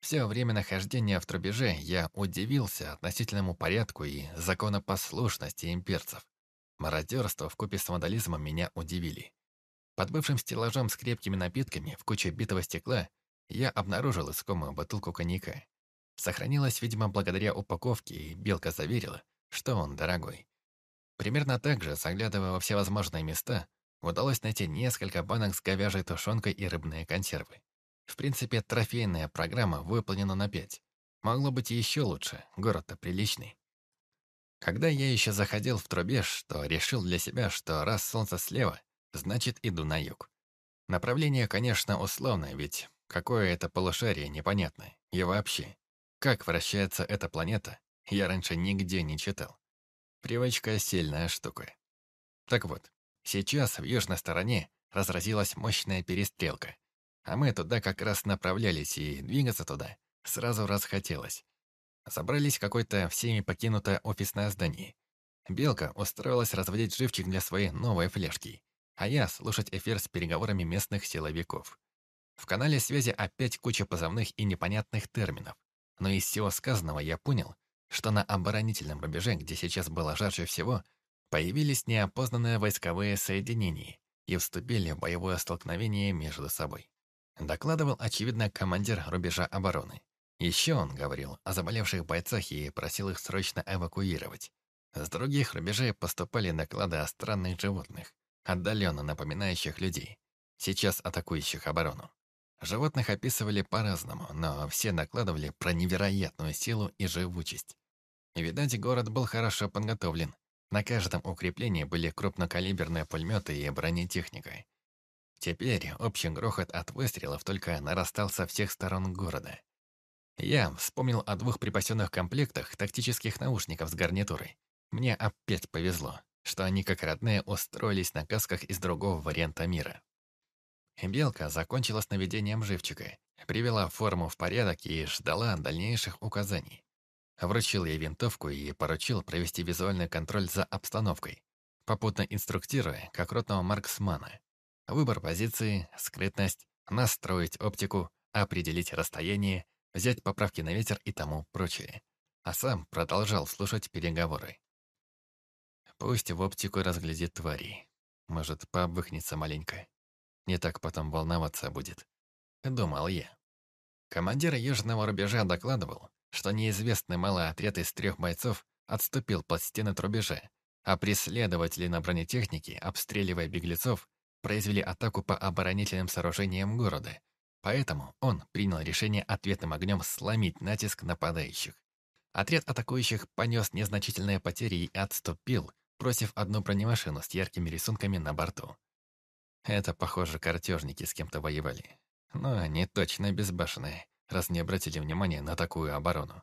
Все время нахождения в трубеже я удивился относительному порядку и законопослушности имперцев. Мародерство вкупе с вандализмом меня удивили. Под бывшим стеллажом с крепкими напитками в куче битого стекла я обнаружил искомую бутылку коньяка. Сохранилась, видимо, благодаря упаковке, и Белка заверила, что он дорогой. Примерно так же, заглядывая во всевозможные места, удалось найти несколько банок с говяжьей тушенкой и рыбные консервы. В принципе, трофейная программа выполнена на пять. Могло быть еще лучше, город-то приличный. Когда я еще заходил в трубеж, то решил для себя, что раз солнце слева, значит иду на юг. Направление, конечно, условное, ведь какое это полушарие непонятно. И вообще, как вращается эта планета, я раньше нигде не читал. Привычка — сильная штука. Так вот, сейчас в южной стороне разразилась мощная перестрелка, а мы туда как раз направлялись, и двигаться туда сразу расхотелось. Собрались в какое-то всеми покинутое офисное здание. Белка устроилась разводить живчик для своей новой флешки, а я слушать эфир с переговорами местных силовиков. В канале связи опять куча позывных и непонятных терминов. Но из всего сказанного я понял, что на оборонительном рубеже, где сейчас было жарче всего, появились неопознанные войсковые соединения и вступили в боевое столкновение между собой. Докладывал, очевидно, командир рубежа обороны. Еще он говорил о заболевших бойцах и просил их срочно эвакуировать. С других рубежей поступали доклады о странных животных, отдаленно напоминающих людей, сейчас атакующих оборону. Животных описывали по-разному, но все докладывали про невероятную силу и живучесть. Видать, город был хорошо подготовлен. На каждом укреплении были крупнокалиберные пулеметы и бронетехника. Теперь общий грохот от выстрелов только нарастал со всех сторон города. Я вспомнил о двух припасенных комплектах тактических наушников с гарнитурой. Мне опять повезло, что они как родные устроились на касках из другого варианта мира. Белка закончила с наведением живчика, привела форму в порядок и ждала дальнейших указаний. Вручил ей винтовку и поручил провести визуальный контроль за обстановкой, попутно инструктируя, как ротного марксмана. Выбор позиции, скрытность, настроить оптику, определить расстояние, взять поправки на ветер и тому прочее. А сам продолжал слушать переговоры. Пусть в оптику разглядит твари. Может, пообвыхнется маленько. Не так потом волноваться будет. Думал я. Командир южного рубежа докладывал, что неизвестный малый отряд из трех бойцов отступил под стены рубежа, а преследователи на бронетехнике, обстреливая беглецов, произвели атаку по оборонительным сооружениям города, поэтому он принял решение ответным огнем сломить натиск нападающих. Отряд атакующих понес незначительные потери и отступил, бросив одну бронемашину с яркими рисунками на борту. Это, похоже, картежники с кем-то воевали. Но они точно безбашенные, раз не обратили внимания на такую оборону.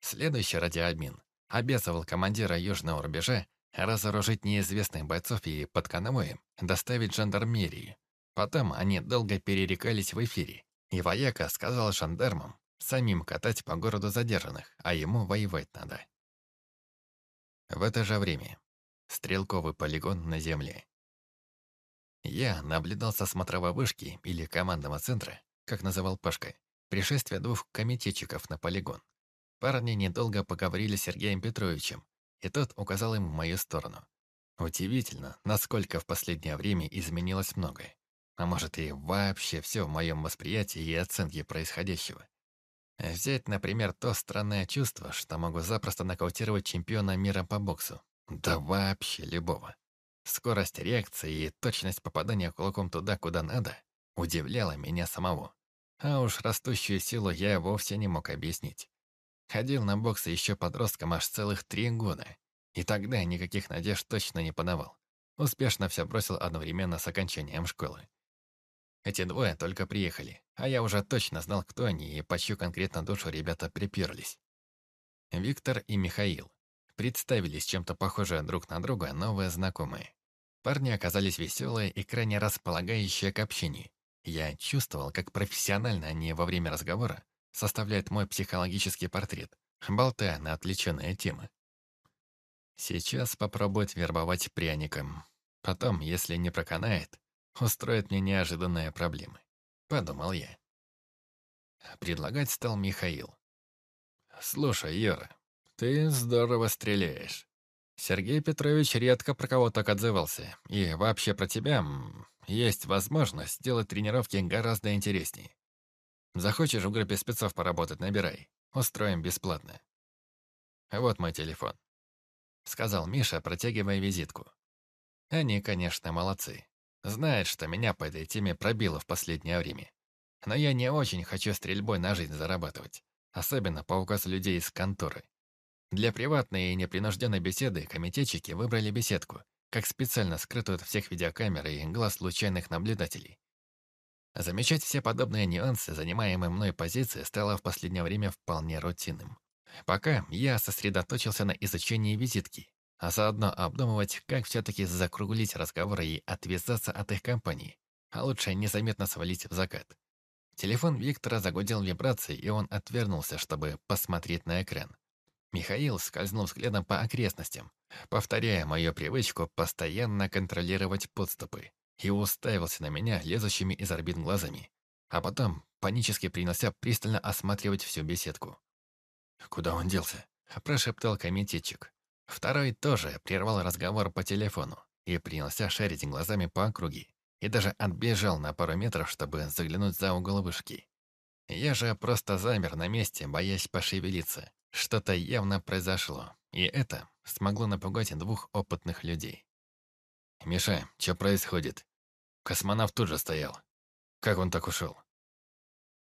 Следующий радиообмен обязывал командира южного рубежа разоружить неизвестных бойцов и под конвоем доставить жандармерии. Потом они долго перерекались в эфире, и вояка сказал жандармам самим катать по городу задержанных, а ему воевать надо. В это же время стрелковый полигон на земле. Я наблюдал со смотровой вышки или командного центра, как называл Пашка, пришествие двух комитетчиков на полигон. Парни недолго поговорили с Сергеем Петровичем, и тот указал им в мою сторону. Удивительно, насколько в последнее время изменилось многое. А может и вообще все в моем восприятии и оценке происходящего. Взять, например, то странное чувство, что могу запросто нокаутировать чемпиона мира по боксу. Да вообще любого. Скорость реакции и точность попадания кулаком туда, куда надо, удивляла меня самого. А уж растущую силу я вовсе не мог объяснить. Ходил на бокс еще подростком аж целых три года. И тогда никаких надежд точно не подавал. Успешно все бросил одновременно с окончанием школы. Эти двое только приехали, а я уже точно знал, кто они и по чью конкретно душу ребята приперлись. Виктор и Михаил. Представились чем-то похожие друг на друга новые знакомые. Парни оказались веселые и крайне располагающие к общению. Я чувствовал, как профессионально они во время разговора составляет мой психологический портрет, болтая на отвлеченные темы. Сейчас попробует вербовать пряником. Потом, если не проканает, устроит мне неожиданные проблемы. Подумал я. Предлагать стал Михаил. «Слушай, Юра, ты здорово стреляешь. Сергей Петрович редко про кого так отзывался. И вообще про тебя есть возможность сделать тренировки гораздо интереснее. Захочешь в группе спецов поработать, набирай. Устроим бесплатно. Вот мой телефон. Сказал Миша, протягивая визитку. Они, конечно, молодцы. Знают, что меня по этой теме пробило в последнее время. Но я не очень хочу стрельбой на жизнь зарабатывать. Особенно по указу людей из конторы. Для приватной и непринужденной беседы комитетчики выбрали беседку, как специально скрытую от всех видеокамер и глаз случайных наблюдателей. Замечать все подобные нюансы занимаемой мной позиции стало в последнее время вполне рутинным. Пока я сосредоточился на изучении визитки, а заодно обдумывать, как все-таки закруглить разговоры и отвязаться от их компании, а лучше незаметно свалить в закат. Телефон Виктора загудел вибрацией, и он отвернулся, чтобы посмотреть на экран. Михаил скользнул взглядом по окрестностям, повторяя мою привычку постоянно контролировать подступы, и уставился на меня лезущими из орбит глазами. А потом панически принялся пристально осматривать всю беседку. «Куда он делся?» – прошептал комитетчик. Второй тоже прервал разговор по телефону и принялся шарить глазами по округе, и даже отбежал на пару метров, чтобы заглянуть за угол вышки. Я же просто замер на месте, боясь пошевелиться, что-то явно произошло, и это смогло напугать двух опытных людей. «Миша, что происходит?» Космонавт тут же стоял. Как он так ушел?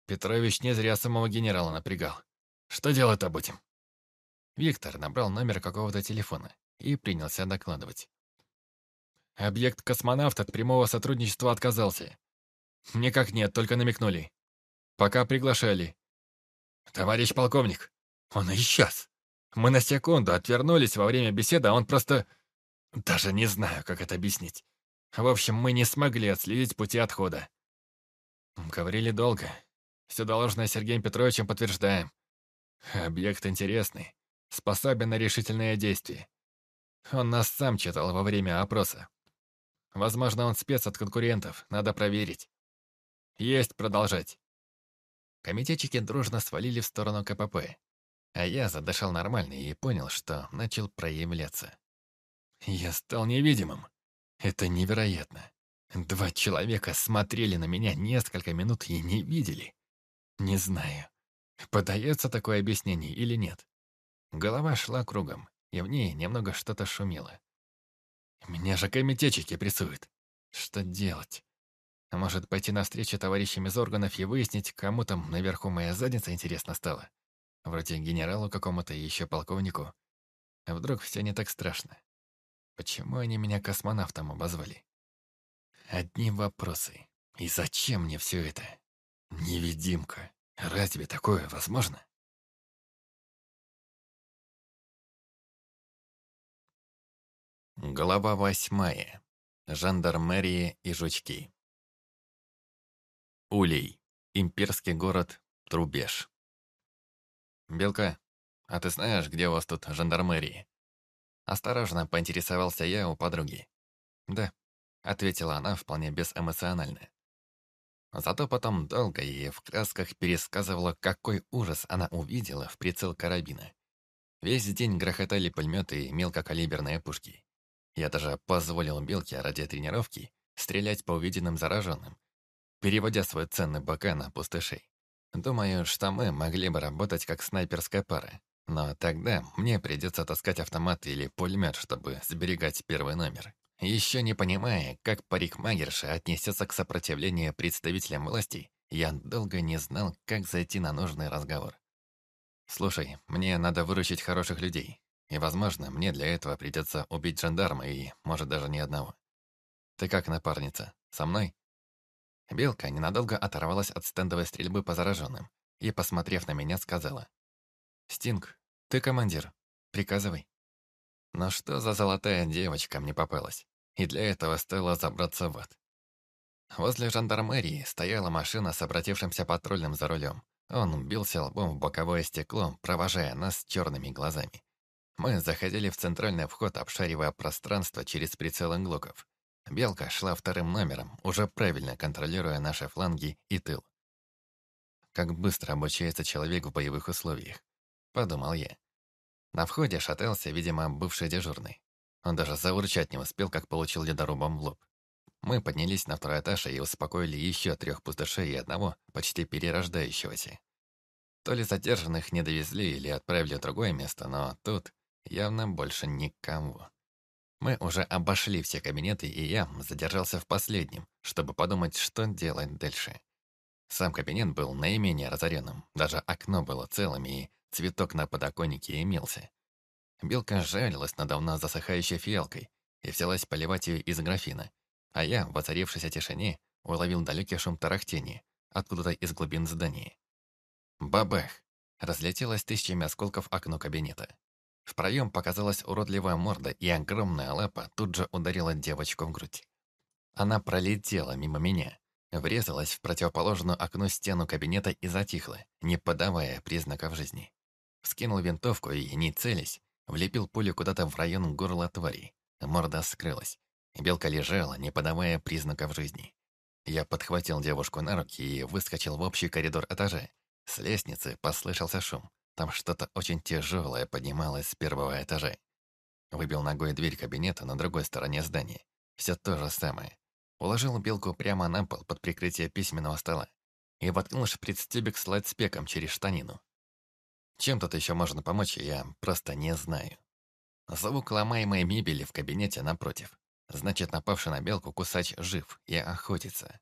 Петрович не зря самого генерала напрягал. Что делать-то будем? Виктор набрал номер какого-то телефона и принялся докладывать. Объект космонавт от прямого сотрудничества отказался. Никак нет, только намекнули. Пока приглашали. Товарищ полковник, он исчез. Мы на секунду отвернулись во время беседы, а он просто... Даже не знаю, как это объяснить. В общем, мы не смогли отследить пути отхода. Говорили долго. Все должное Сергеем Петровичем подтверждаем. Объект интересный, способен на решительное действие. Он нас сам читал во время опроса. Возможно, он спец от конкурентов, надо проверить. Есть продолжать. Комитетчики дружно свалили в сторону КПП, а я задышал нормально и понял, что начал проявляться. Я стал невидимым. Это невероятно. Два человека смотрели на меня несколько минут и не видели. Не знаю, подается такое объяснение или нет. Голова шла кругом, и в ней немного что-то шумело. Меня же комитетчики прессуют. Что делать? Может, пойти навстречу товарищам из органов и выяснить, кому там наверху моя задница интересно стала? Вроде генералу какому-то и еще полковнику. А вдруг все не так страшно? Почему они меня космонавтом обозвали? Одни вопросы. И зачем мне все это? Невидимка. Разве такое возможно? Глава восьмая. Жандармерия и жучки. Улей. Имперский город Трубеж. «Белка, а ты знаешь, где у вас тут жандармерия?» Осторожно поинтересовался я у подруги. «Да», — ответила она вполне безэмоционально. Зато потом долго и в красках пересказывала, какой ужас она увидела в прицел карабина. Весь день грохотали пулеметы и мелкокалиберные пушки. Я даже позволил Белке ради тренировки стрелять по увиденным зараженным, переводя свой ценный бока на пустышей. Думаю, что мы могли бы работать как снайперская пара. Но тогда мне придется таскать автомат или пулемет, чтобы сберегать первый номер. Еще не понимая, как парикмагерша отнесется к сопротивлению представителям власти, я долго не знал, как зайти на нужный разговор. «Слушай, мне надо выручить хороших людей. И, возможно, мне для этого придется убить жандарма и, может, даже не одного. Ты как, напарница, со мной?» Белка ненадолго оторвалась от стендовой стрельбы по зараженным и, посмотрев на меня, сказала. «Стинг, ты командир. Приказывай». Но что за золотая девочка мне попалась? И для этого стоило забраться в ад. Возле жандармерии стояла машина с обратившимся патрульным за рулем. Он бился лбом в боковое стекло, провожая нас черными глазами. Мы заходили в центральный вход, обшаривая пространство через прицелы глоков. Белка шла вторым номером, уже правильно контролируя наши фланги и тыл. как быстро обучается человек в боевых условиях. Подумал я. На входе шатался, видимо, бывший дежурный. Он даже заурчать не успел, как получил ледорубом в лоб. Мы поднялись на второй этаж и успокоили еще трех пустошей и одного, почти перерождающегося. То ли задержанных не довезли или отправили в другое место, но тут явно больше никого. Мы уже обошли все кабинеты, и я задержался в последнем, чтобы подумать, что делать дальше. Сам кабинет был наименее разоренным, даже окно было целым, и цветок на подоконнике имелся. Белка жалилась на давно засыхающей фиалкой и взялась поливать ее из графина, а я, в воцарившейся тишине, уловил далекий шум тарахтения, откуда-то из глубин здания. Бабах! Разлетелось тысячами осколков окно кабинета. В проем показалась уродливая морда, и огромная лапа тут же ударила девочку в грудь. Она пролетела мимо меня, врезалась в противоположную окну стену кабинета и затихла, не подавая признаков жизни. Вскинул винтовку и, не целясь, влепил пулю куда-то в район горла твари. Морда скрылась. Белка лежала, не подавая признаков жизни. Я подхватил девушку на руки и выскочил в общий коридор этажа. С лестницы послышался шум. Там что-то очень тяжелое поднималось с первого этажа. Выбил ногой дверь кабинета на другой стороне здания. Все то же самое. Уложил белку прямо на пол под прикрытие письменного стола и воткнул шприц-тюбик с лайтспеком через штанину. Чем тут еще можно помочь, я просто не знаю. Звук ломаемой мебели в кабинете напротив. Значит, напавший на белку кусач жив и охотится.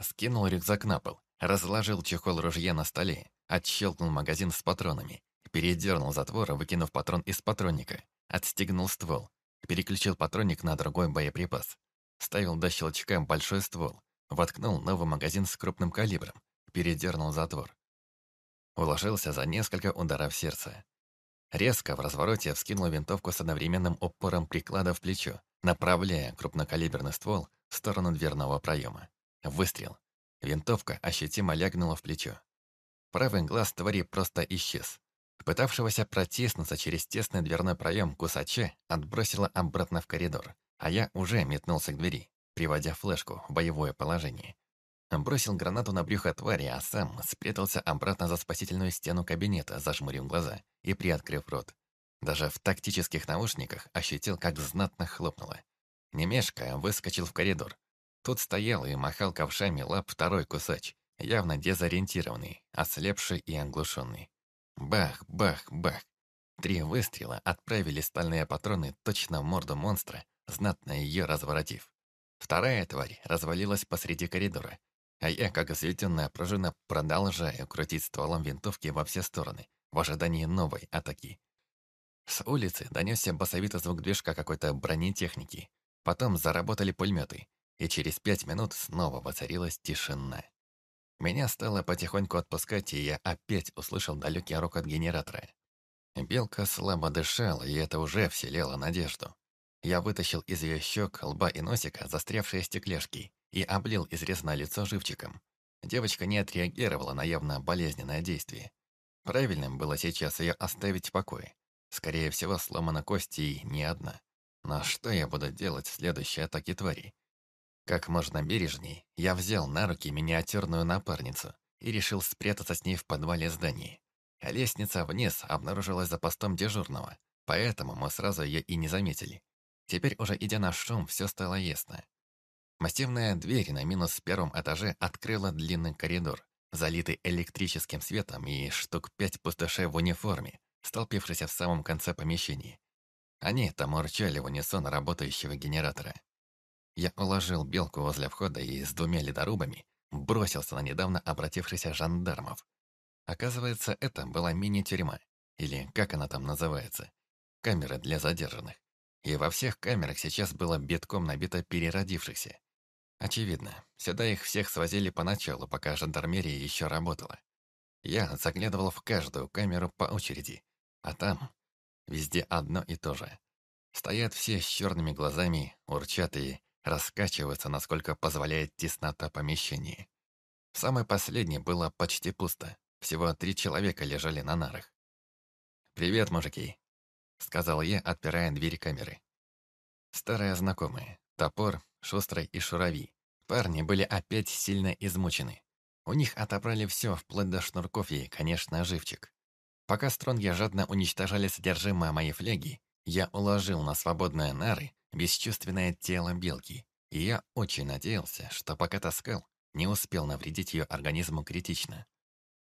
Скинул рюкзак на пол, разложил чехол ружья на столе, отщелкнул магазин с патронами, передернул затвор, выкинув патрон из патронника, отстегнул ствол, переключил патронник на другой боеприпас. Ставил до щелчка большой ствол, воткнул новый магазин с крупным калибром, передернул затвор. Уложился за несколько ударов сердца. Резко в развороте вскинул винтовку с одновременным упором приклада в плечо, направляя крупнокалиберный ствол в сторону дверного проема. Выстрел. Винтовка ощутимо лягнула в плечо. Правый глаз твари просто исчез. Пытавшегося протиснуться через тесный дверной проем кусача отбросило обратно в коридор, а я уже метнулся к двери, приводя флешку в боевое положение. Бросил гранату на брюхо твари, а сам спрятался обратно за спасительную стену кабинета, зажмурив глаза и приоткрыв рот. Даже в тактических наушниках ощутил, как знатно хлопнуло. Немешко выскочил в коридор. Тут стоял и махал ковшами лап второй кусач, явно дезориентированный, ослепший и оглушенный. Бах, бах, бах. Три выстрела отправили стальные патроны точно в морду монстра, знатно ее разворотив. Вторая тварь развалилась посреди коридора, а я, как осветенная пружина, продолжаю крутить стволом винтовки во все стороны, в ожидании новой атаки. С улицы донесся басовитый звук движка какой-то бронетехники. Потом заработали пулеметы, и через пять минут снова воцарилась тишина. Меня стало потихоньку отпускать, и я опять услышал далекий рокот генератора. Белка слабо дышала, и это уже вселяло надежду. Я вытащил из ее щек, лба и носика застрявшие стекляшки и облил изрезанное лицо живчиком. Девочка не отреагировала на явно болезненное действие. Правильным было сейчас ее оставить в покое. Скорее всего, сломана кость и не одна. Но что я буду делать в следующей атаке твари? Как можно бережней, я взял на руки миниатюрную напарницу и решил спрятаться с ней в подвале здания. Лестница вниз обнаружилась за постом дежурного, поэтому мы сразу ее и не заметили. Теперь уже идя на шум, все стало ясно. Массивная дверь на минус первом этаже открыла длинный коридор, залитый электрическим светом и штук пять пустошей в униформе, столпившихся в самом конце помещения. Они там урчали в унисон работающего генератора. Я уложил белку возле входа и с двумя ледорубами бросился на недавно обратившихся жандармов. Оказывается, это была мини-тюрьма, или как она там называется, камера для задержанных. И во всех камерах сейчас было битком набито переродившихся. Очевидно, сюда их всех свозили поначалу, пока жандармерия еще работала. Я заглядывал в каждую камеру по очереди, а там везде одно и то же. Стоят все с черными глазами, урчат и раскачиваются, насколько позволяет теснота помещения. В самой последней было почти пусто. Всего три человека лежали на нарах. «Привет, мужики», — сказал я, отпирая дверь камеры. Старые знакомые, топор, шустрый и шурави. Парни были опять сильно измучены. У них отобрали все, вплоть до шнурков и, конечно, живчик. Пока стронги жадно уничтожали содержимое моей фляги, я уложил на свободные нары бесчувственное тело белки, и я очень надеялся, что пока таскал, не успел навредить ее организму критично.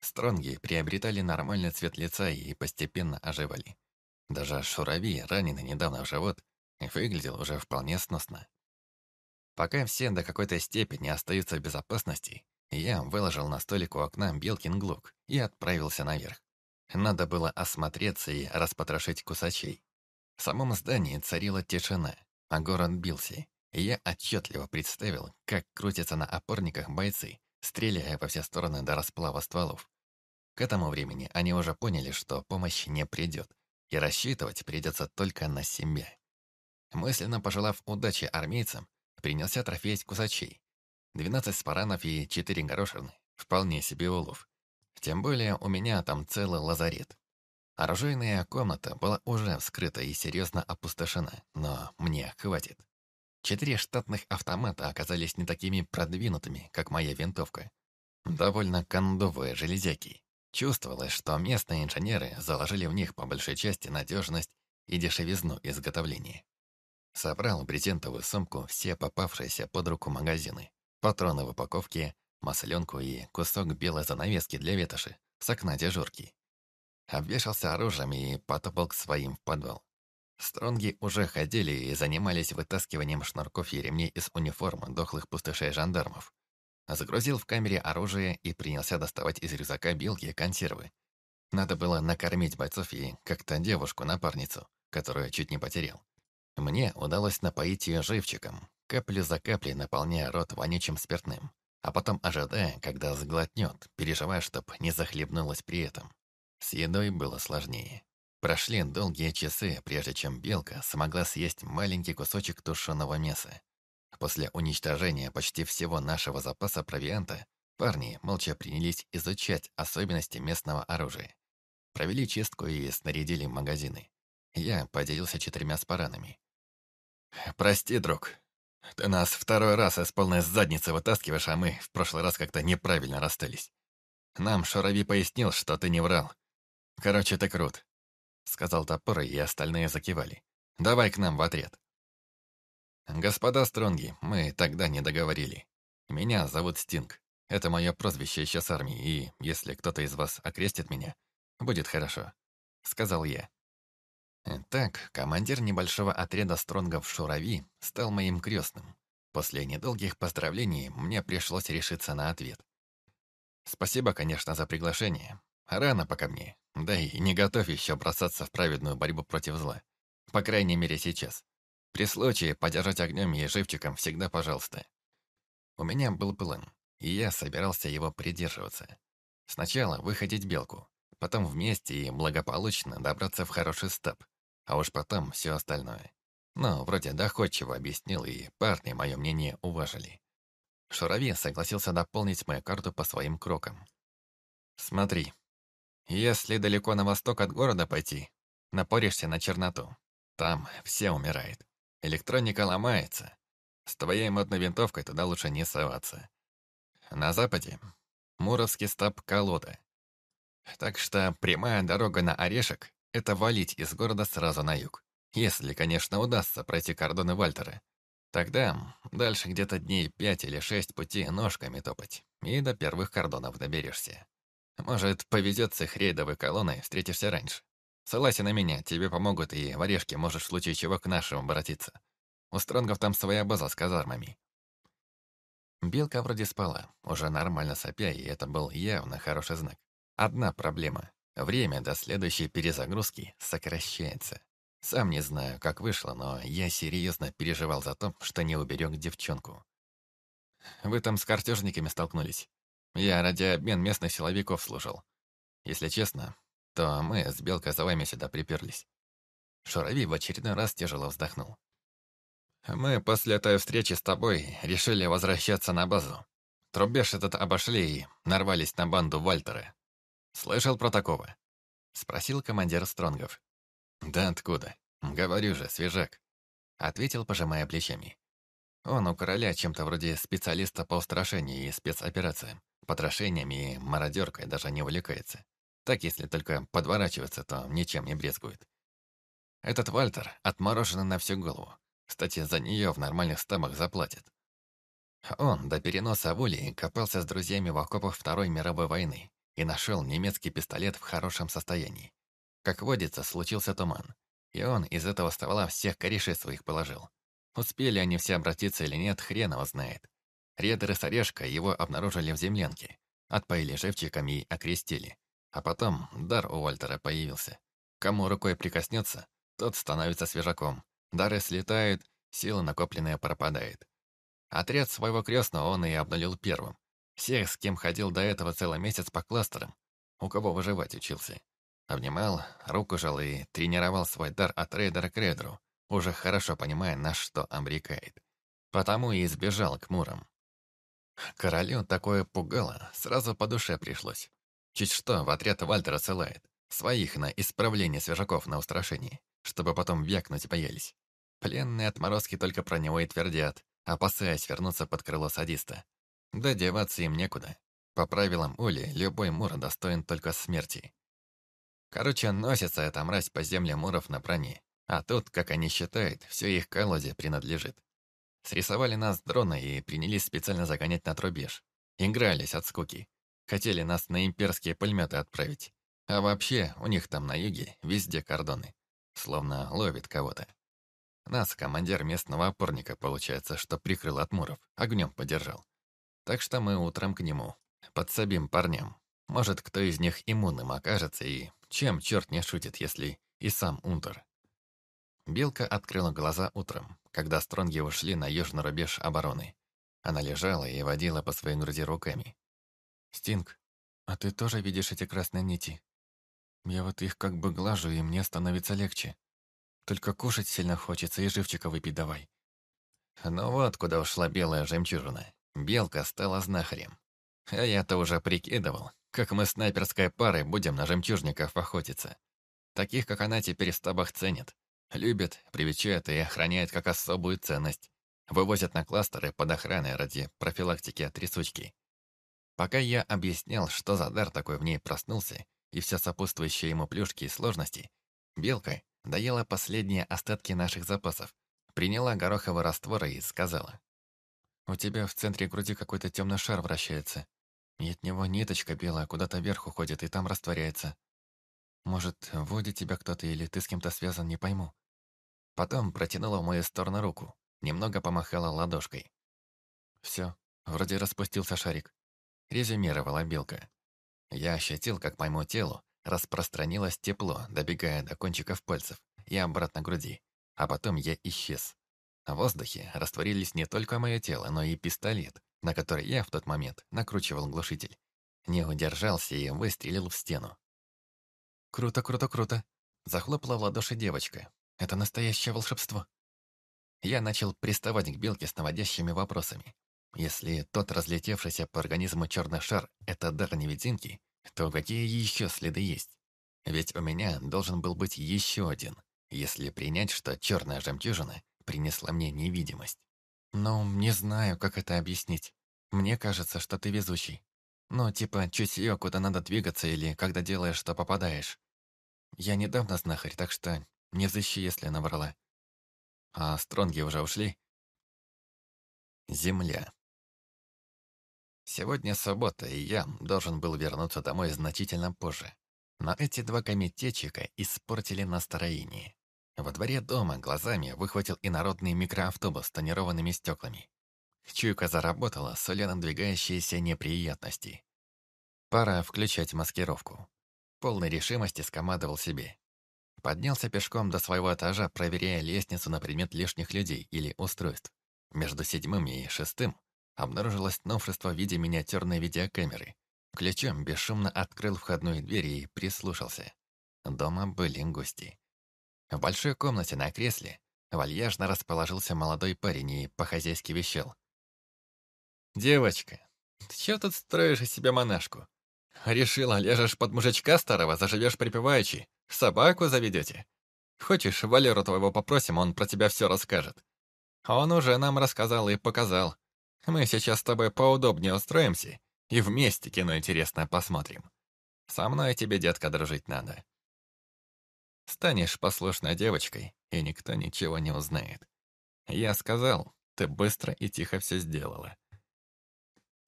Стронги приобретали нормальный цвет лица и постепенно оживали. Даже Шурави, раненый недавно в живот, выглядел уже вполне сносно. Пока все до какой-то степени остаются в безопасности, я выложил на столик у окна Белкин глук и отправился наверх. Надо было осмотреться и распотрошить кусачей. В самом здании царила тишина, а город бился, и я отчетливо представил, как крутятся на опорниках бойцы, стреляя во все стороны до расплава стволов. К этому времени они уже поняли, что помощь не придет, и рассчитывать придется только на себя. Мысленно пожелав удачи армейцам, принялся трофеять кусачей. 12 спаранов и 4 горошины. Вполне себе улов. Тем более у меня там целый лазарет. Оружейная комната была уже вскрыта и серьезно опустошена, но мне хватит. Четыре штатных автомата оказались не такими продвинутыми, как моя винтовка. Довольно кондовые железяки. Чувствовалось, что местные инженеры заложили в них по большой части надежность и дешевизну изготовления. Собрал брезентовую сумку все попавшиеся под руку магазины, патроны в упаковке, масленку и кусок белой занавески для ветоши с окна дежурки. Обвешался оружием и потопал к своим в подвал. Стронги уже ходили и занимались вытаскиванием шнурков и ремней из униформы дохлых пустышей жандармов. Загрузил в камере оружие и принялся доставать из рюкзака белки и консервы. Надо было накормить бойцов и как-то девушку-напарницу, которую чуть не потерял. Мне удалось напоить ее живчиком, каплю за каплей наполняя рот вонючим спиртным, а потом ожидая, когда сглотнет, переживая, чтоб не захлебнулась при этом. С едой было сложнее. Прошли долгие часы, прежде чем белка смогла съесть маленький кусочек тушеного мяса. После уничтожения почти всего нашего запаса провианта, парни молча принялись изучать особенности местного оружия. Провели чистку и снарядили магазины. Я поделился четырьмя спаранами. «Прости, друг, ты нас второй раз из полной задницы вытаскиваешь, а мы в прошлый раз как-то неправильно расстались. Нам Шарови пояснил, что ты не врал, «Короче, ты крут», — сказал топор, и остальные закивали. «Давай к нам в отряд». «Господа Стронги, мы тогда не договорили. Меня зовут Стинг. Это мое прозвище еще с армии, и если кто-то из вас окрестит меня, будет хорошо», — сказал я. Так, командир небольшого отряда Стронгов Шурави стал моим крестным. После недолгих поздравлений мне пришлось решиться на ответ. Спасибо, конечно, за приглашение. Рано пока мне, да и не готов еще бросаться в праведную борьбу против зла. По крайней мере, сейчас. При случае подержать огнем и живчиком всегда пожалуйста. У меня был план, и я собирался его придерживаться. Сначала выходить белку, потом вместе и благополучно добраться в хороший стаб, а уж потом все остальное. Но вроде доходчиво объяснил, и парни мое мнение уважили. Шурави согласился дополнить мою карту по своим крокам. «Смотри, если далеко на восток от города пойти, напоришься на черноту. Там все умирает. Электроника ломается. С твоей модной винтовкой туда лучше не соваться. На западе — Муровский стаб-колода. Так что прямая дорога на Орешек — это валить из города сразу на юг. Если, конечно, удастся пройти кордоны Вальтера. Тогда дальше где-то дней пять или шесть пути ножками топать, и до первых кордонов доберешься. Может, повезет с их рейдовой колонной, встретишься раньше. Согласен на меня, тебе помогут, и в Орешке можешь в случае чего к нашему обратиться. У Стронгов там своя база с казармами. Белка вроде спала, уже нормально сопя, и это был явно хороший знак. Одна проблема. Время до следующей перезагрузки сокращается. Сам не знаю, как вышло, но я серьезно переживал за то, что не уберег девчонку. Вы там с картежниками столкнулись? Я ради обмен местных силовиков служил. Если честно, то мы с Белкой за вами сюда приперлись. Шурави в очередной раз тяжело вздохнул. Мы после той встречи с тобой решили возвращаться на базу. Трубеж этот обошли и нарвались на банду Вальтера. Слышал про такого? Спросил командир Стронгов. Да откуда? Говорю же, свежак. Ответил, пожимая плечами. Он у короля чем-то вроде специалиста по устрашению и спецоперациям. Потрошениями и мародеркой даже не увлекается. Так, если только подворачиваться, то ничем не брезгует. Этот Вальтер отмороженный на всю голову. Кстати, за нее в нормальных стабах заплатят. Он до переноса в Улии копался с друзьями в окопах Второй мировой войны и нашел немецкий пистолет в хорошем состоянии. Как водится, случился туман, и он из этого ствола всех корешей своих положил. Успели они все обратиться или нет, хрен его знает. Редеры с Орешка его обнаружили в землянке, отпоили живчиками и окрестили. А потом дар у Вальтера появился. Кому рукой прикоснется, тот становится свежаком. Дары слетают, силы накопленные пропадает. Отряд своего крестного он и обнулил первым. Всех, с кем ходил до этого целый месяц по кластерам, у кого выживать учился. Обнимал, руку жал и тренировал свой дар от рейдера к рейдеру, уже хорошо понимая, на что обрекает. Потому и избежал к мурам. Королю такое пугало, сразу по душе пришлось. Чуть что, в отряд Вальтера ссылает. Своих на исправление свежаков на устрашении, чтобы потом вякнуть боялись. Пленные отморозки только про него и твердят, опасаясь вернуться под крыло садиста. Да деваться им некуда. По правилам Ули, любой мур достоин только смерти. Короче, носится эта мразь по земле муров на броне. А тут, как они считают, все их колоде принадлежит. Срисовали нас дрона и принялись специально загонять на трубеж. Игрались от скуки. Хотели нас на имперские пулеметы отправить. А вообще, у них там на юге везде кордоны. Словно ловит кого-то. Нас командир местного опорника, получается, что прикрыл от муров, огнем поддержал. Так что мы утром к нему. Подсобим парням. Может, кто из них иммунным окажется, и чем черт не шутит, если и сам Унтер. Белка открыла глаза утром, когда стронги ушли на южный рубеж обороны. Она лежала и водила по своей груди руками. «Стинг, а ты тоже видишь эти красные нити? Я вот их как бы глажу, и мне становится легче. Только кушать сильно хочется, и живчика выпить давай». Ну вот куда ушла белая жемчужина. Белка стала знахарем. А я-то уже прикидывал, как мы снайперской парой будем на жемчужников охотиться. Таких, как она, теперь в стабах ценят. Любят, привечают и охраняют как особую ценность. Вывозят на кластеры под охраной ради профилактики от трясучки. Пока я объяснял, что за дар такой в ней проснулся, и все сопутствующие ему плюшки и сложности, Белка доела последние остатки наших запасов, приняла гороховый раствор и сказала. У тебя в центре груди какой-то темный шар вращается. И от него ниточка белая куда-то вверх уходит и там растворяется. Может, вводит тебя кто-то или ты с кем-то связан, не пойму. Потом протянула в мою сторону руку, немного помахала ладошкой. Все, вроде распустился шарик. Резюмировала Белка. Я ощутил, как моему телу распространилось тепло, добегая до кончиков пальцев и обратно к груди. А потом я исчез. В воздухе растворились не только мое тело, но и пистолет, на который я в тот момент накручивал глушитель. Не удержался и выстрелил в стену. «Круто, круто, круто!» Захлопала в ладоши девочка. «Это настоящее волшебство!» Я начал приставать к белке с наводящими вопросами. Если тот разлетевшийся по организму черный шар — это дар невидимки, то какие еще следы есть? Ведь у меня должен был быть еще один, если принять, что черная жемчужина принесла мне невидимость. Но не знаю, как это объяснить. Мне кажется, что ты везучий. Ну, типа, чутье, куда надо двигаться или когда делаешь, что попадаешь. Я недавно знахарь, так что не защи, если наврала. А стронги уже ушли? Земля. Сегодня суббота, и я должен был вернуться домой значительно позже. Но эти два комитетчика испортили настроение. Во дворе дома глазами выхватил инородный микроавтобус с тонированными стеклами. Чуйка заработала, соля надвигающиеся неприятности. Пора включать маскировку. Полной решимости скомандовал себе. Поднялся пешком до своего этажа, проверяя лестницу на предмет лишних людей или устройств. Между седьмым и шестым обнаружилось новшество в виде миниатюрной видеокамеры. Ключом бесшумно открыл входную дверь и прислушался. Дома были гости. В большой комнате на кресле вальяжно расположился молодой парень и по-хозяйски вещал. «Девочка, ты чё тут строишь из себя монашку? Решила, лежишь под мужичка старого, заживешь припеваючи, собаку заведете? Хочешь, Валеру твоего попросим, он про тебя все расскажет. Он уже нам рассказал и показал. Мы сейчас с тобой поудобнее устроимся и вместе кино интересное посмотрим. Со мной тебе, детка, дружить надо. Станешь послушной девочкой, и никто ничего не узнает. Я сказал, ты быстро и тихо все сделала.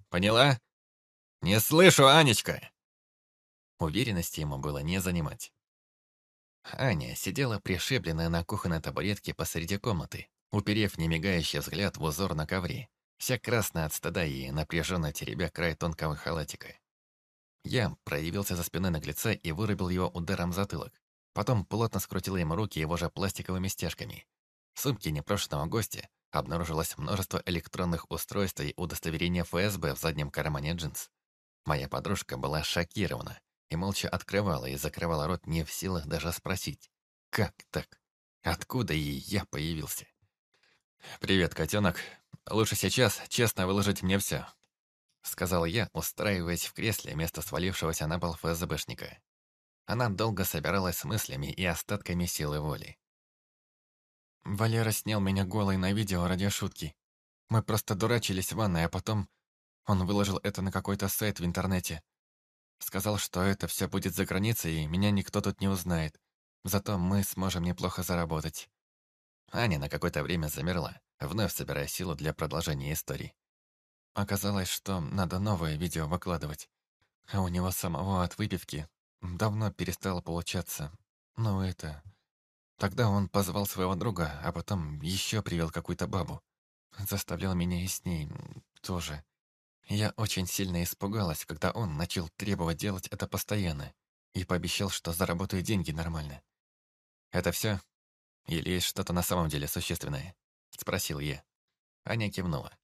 Поняла? Не слышу, Анечка! Уверенности ему было не занимать. Аня сидела пришибленная на кухонной табуретке посреди комнаты, уперев немигающий взгляд в узор на ковре, вся красная от стыда и напряженно теребя край тонкого халатика. Я проявился за спиной наглеца и вырубил его ударом затылок. Потом плотно скрутил ему руки его же пластиковыми стяжками. В сумке непрошенного гостя обнаружилось множество электронных устройств и удостоверения ФСБ в заднем кармане джинс. Моя подружка была шокирована и молча открывала и закрывала рот не в силах даже спросить, как так? Откуда и я появился? «Привет, котенок. Лучше сейчас честно выложить мне все», — сказал я, устраиваясь в кресле вместо свалившегося на пол ФСБшника. Она долго собиралась с мыслями и остатками силы воли. Валера снял меня голой на видео ради шутки. Мы просто дурачились в ванной, а потом он выложил это на какой-то сайт в интернете. Сказал, что это все будет за границей, и меня никто тут не узнает. Зато мы сможем неплохо заработать. Аня на какое-то время замерла, вновь собирая силу для продолжения истории. Оказалось, что надо новое видео выкладывать. А у него самого от выпивки Давно перестало получаться. Но это... Тогда он позвал своего друга, а потом еще привел какую-то бабу. Заставлял меня и с ней тоже. Я очень сильно испугалась, когда он начал требовать делать это постоянно и пообещал, что заработаю деньги нормально. «Это все? Или есть что-то на самом деле существенное?» — спросил я. Аня кивнула.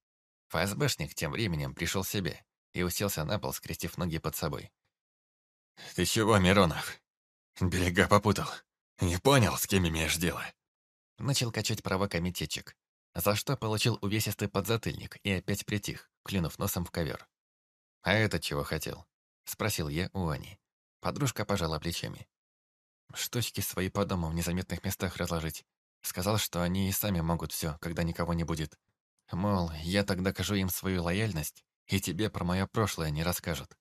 ФСБшник тем временем пришел себе и уселся на пол, скрестив ноги под собой. «Ты чего, Миронов? Берега попутал. Не понял, с кем имеешь дело?» Начал качать права комитетчик, за что получил увесистый подзатыльник и опять притих, клюнув носом в ковер. «А этот чего хотел?» — спросил я у Ани. Подружка пожала плечами. «Штучки свои по дому в незаметных местах разложить. Сказал, что они и сами могут все, когда никого не будет. Мол, я тогда докажу им свою лояльность, и тебе про мое прошлое не расскажут.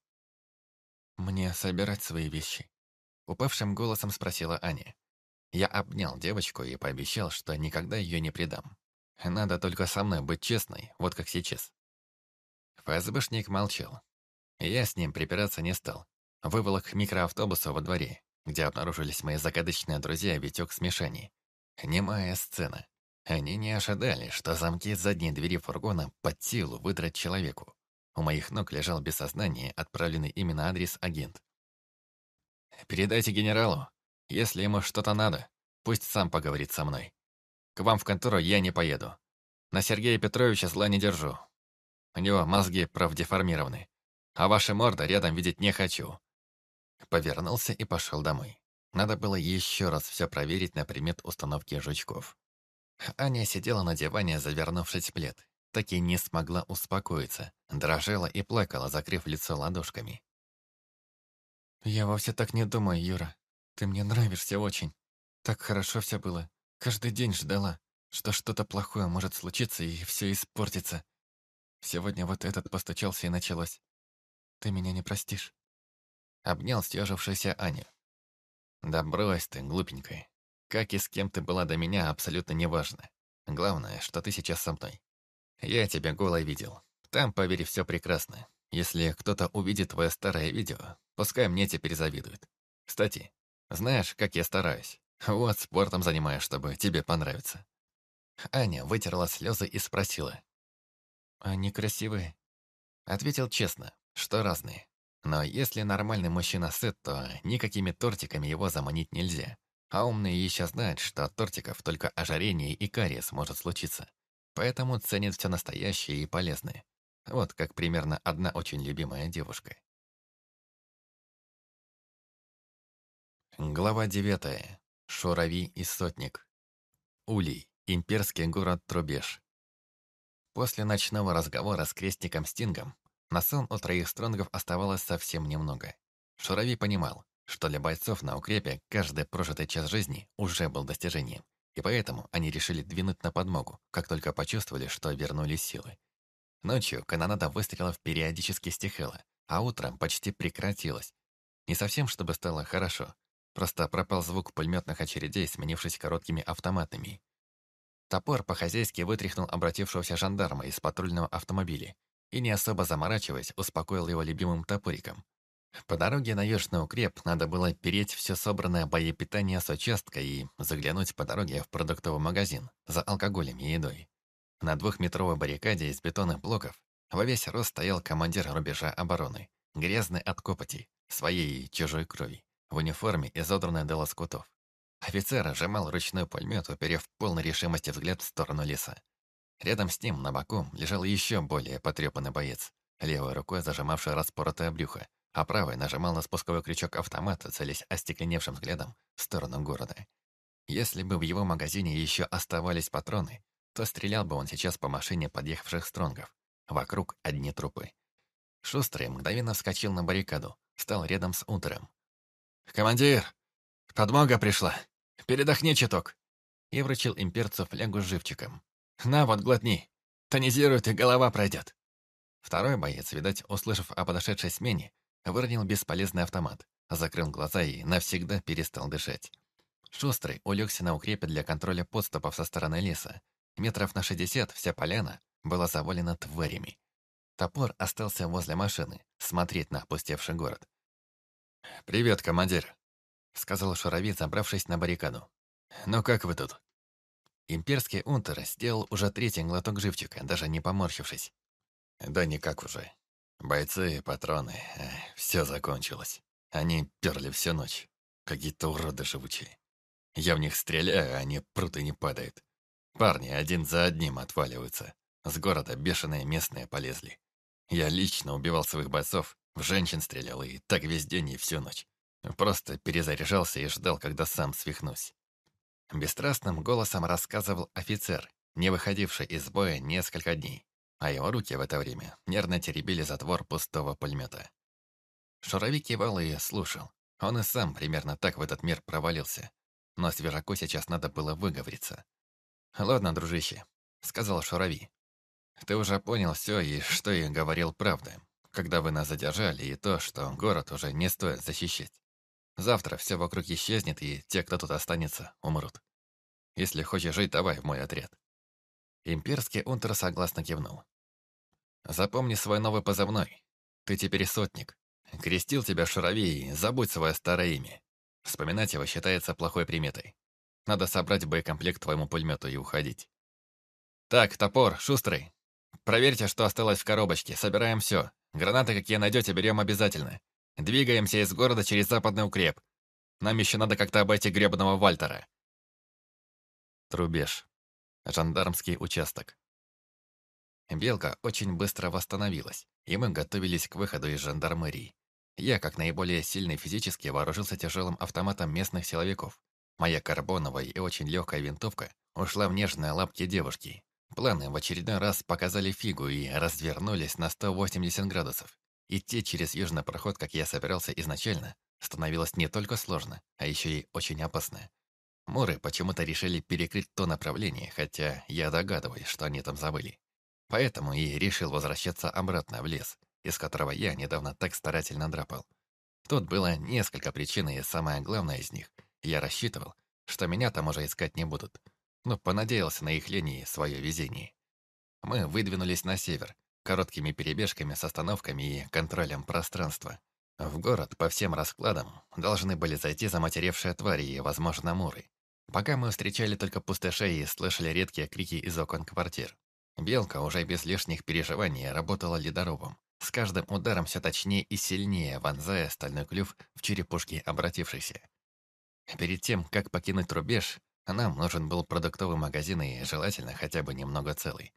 «Мне собирать свои вещи?» Упавшим голосом спросила Аня. Я обнял девочку и пообещал, что никогда ее не предам. Надо только со мной быть честной, вот как сейчас. ФСБшник молчал. Я с ним припираться не стал. Выволок к микроавтобусу во дворе, где обнаружились мои загадочные друзья Витек смешаний. Немая сцена. Они не ожидали, что замки задней двери фургона под силу выдрать человеку. У моих ног лежал без сознания отправленный именно адрес агент. «Передайте генералу, если ему что-то надо, пусть сам поговорит со мной. К вам в контору я не поеду. На Сергея Петровича зла не держу. У него мозги правдеформированы. А ваши морды рядом видеть не хочу». Повернулся и пошел домой. Надо было еще раз все проверить на предмет установки жучков. Аня сидела на диване, завернувшись в плед, так и не смогла успокоиться, дрожала и плакала, закрыв лицо ладошками. «Я вовсе так не думаю, Юра. Ты мне нравишься очень. Так хорошо все было. Каждый день ждала, что что-то плохое может случиться и все испортится. Сегодня вот этот постучался и началось. Ты меня не простишь?» Обнял съежившаяся Аня. «Да брось ты, глупенькая. Как и с кем ты была до меня, абсолютно неважно. Главное, что ты сейчас со мной. Я тебя голой видел. Там, поверь, все прекрасно. Если кто-то увидит твое старое видео, пускай мне теперь завидует. Кстати, знаешь, как я стараюсь? Вот спортом занимаюсь, чтобы тебе понравиться». Аня вытерла слезы и спросила. «Они красивые?» Ответил честно, что разные. Но если нормальный мужчина сыт, то никакими тортиками его заманить нельзя. А умные еще знают, что от тортиков только ожирение и кариес может случиться. Поэтому ценит все настоящее и полезное. Вот как примерно одна очень любимая девушка. Глава девятая. Шурави и Сотник. Улей. Имперский город Трубеж. После ночного разговора с крестником Стингом на сон у троих стронгов оставалось совсем немного. Шурави понимал, что для бойцов на укрепе каждый прожитый час жизни уже был достижением. и поэтому они решили двинуть на подмогу, как только почувствовали, что вернулись силы. Ночью канонада выстрелов периодически стихала, а утром почти прекратилась. Не совсем, чтобы стало хорошо, просто пропал звук пулеметных очередей, сменившись короткими автоматами. Топор по-хозяйски вытряхнул обратившегося жандарма из патрульного автомобиля и, не особо заморачиваясь, успокоил его любимым топориком. По дороге на Южный укреп надо было переть все собранное боепитание с участка и заглянуть по дороге в продуктовый магазин за алкоголем и едой. На двухметровой баррикаде из бетонных блоков во весь рост стоял командир рубежа обороны, грязный от копоти, своей и чужой крови, в униформе, изодранной до лоскутов. Офицер сжимал ручной пулемет, уперев полной решимости взгляд в сторону леса. Рядом с ним, на боку, лежал еще более потрепанный боец, левой рукой зажимавший распоротое брюхо, а правой нажимал на спусковой крючок автомата, целясь остекленевшим взглядом в сторону города. Если бы в его магазине еще оставались патроны, то стрелял бы он сейчас по машине подъехавших стронгов. Вокруг одни трупы. Шустрый мгновенно вскочил на баррикаду, стал рядом с Унтером. «Командир, подмога пришла. Передохни чуток». И вручил имперцу флягу с живчиком. «На вот, глотни. Тонизирует и голова пройдет». Второй боец, видать, услышав о подошедшей смене, выронил бесполезный автомат, закрыл глаза и навсегда перестал дышать. Шустрый улегся на укрепе для контроля подступов со стороны леса. Метров на шестьдесят вся поляна была завалена тварями. Топор остался возле машины, смотреть на опустевший город. «Привет, командир», — сказал Шурави, забравшись на баррикаду. «Ну как вы тут?» Имперский унтер сделал уже третий глоток живчика, даже не поморщившись. «Да никак уже. Бойцы, патроны, э, все закончилось. Они перли всю ночь. Какие-то уроды живучие. Я в них стреляю, а они прут и не падают. Парни один за одним отваливаются. С города бешеные местные полезли. Я лично убивал своих бойцов, в женщин стрелял и так весь день и всю ночь. Просто перезаряжался и ждал, когда сам свихнусь. Бесстрастным голосом рассказывал офицер, не выходивший из боя несколько дней а его руки в это время нервно теребили затвор пустого пулемета. Шурави кивал и слушал. Он и сам примерно так в этот мир провалился. Но свежаку сейчас надо было выговориться. «Ладно, дружище», — сказал Шурави. «Ты уже понял все и что я говорил правда, когда вы нас задержали, и то, что город уже не стоит защищать. Завтра все вокруг исчезнет, и те, кто тут останется, умрут. Если хочешь жить, давай в мой отряд». Имперский унтер согласно кивнул. Запомни свой новый позывной. Ты теперь сотник. Крестил тебя Шуравей, забудь свое старое имя. Вспоминать его считается плохой приметой. Надо собрать боекомплект твоему пулемету и уходить. Так, топор, шустрый. Проверьте, что осталось в коробочке. Собираем все. Гранаты, какие найдете, берем обязательно. Двигаемся из города через западный укреп. Нам еще надо как-то обойти гребаного Вальтера. Трубеж. Жандармский участок. Белка очень быстро восстановилась, и мы готовились к выходу из жандармерии. Я, как наиболее сильный физически, вооружился тяжелым автоматом местных силовиков. Моя карбоновая и очень легкая винтовка ушла в нежные лапки девушки. Планы в очередной раз показали фигу и развернулись на 180 градусов. Идти через южный проход, как я собирался изначально, становилось не только сложно, а еще и очень опасно. Муры почему-то решили перекрыть то направление, хотя я догадываюсь, что они там забыли. Поэтому и решил возвращаться обратно в лес, из которого я недавно так старательно драпал. Тут было несколько причин, и самое главное из них — я рассчитывал, что меня там уже искать не будут, но понадеялся на их линии свое везение. Мы выдвинулись на север, короткими перебежками с остановками и контролем пространства. В город по всем раскладам должны были зайти заматеревшие твари и, возможно, муры. Пока мы встречали только пустышей и слышали редкие крики из окон квартир. Белка уже без лишних переживаний работала ледорубом, с каждым ударом все точнее и сильнее вонзая стальной клюв в черепушки обратившейся. Перед тем, как покинуть рубеж, нам нужен был продуктовый магазин и желательно хотя бы немного целый.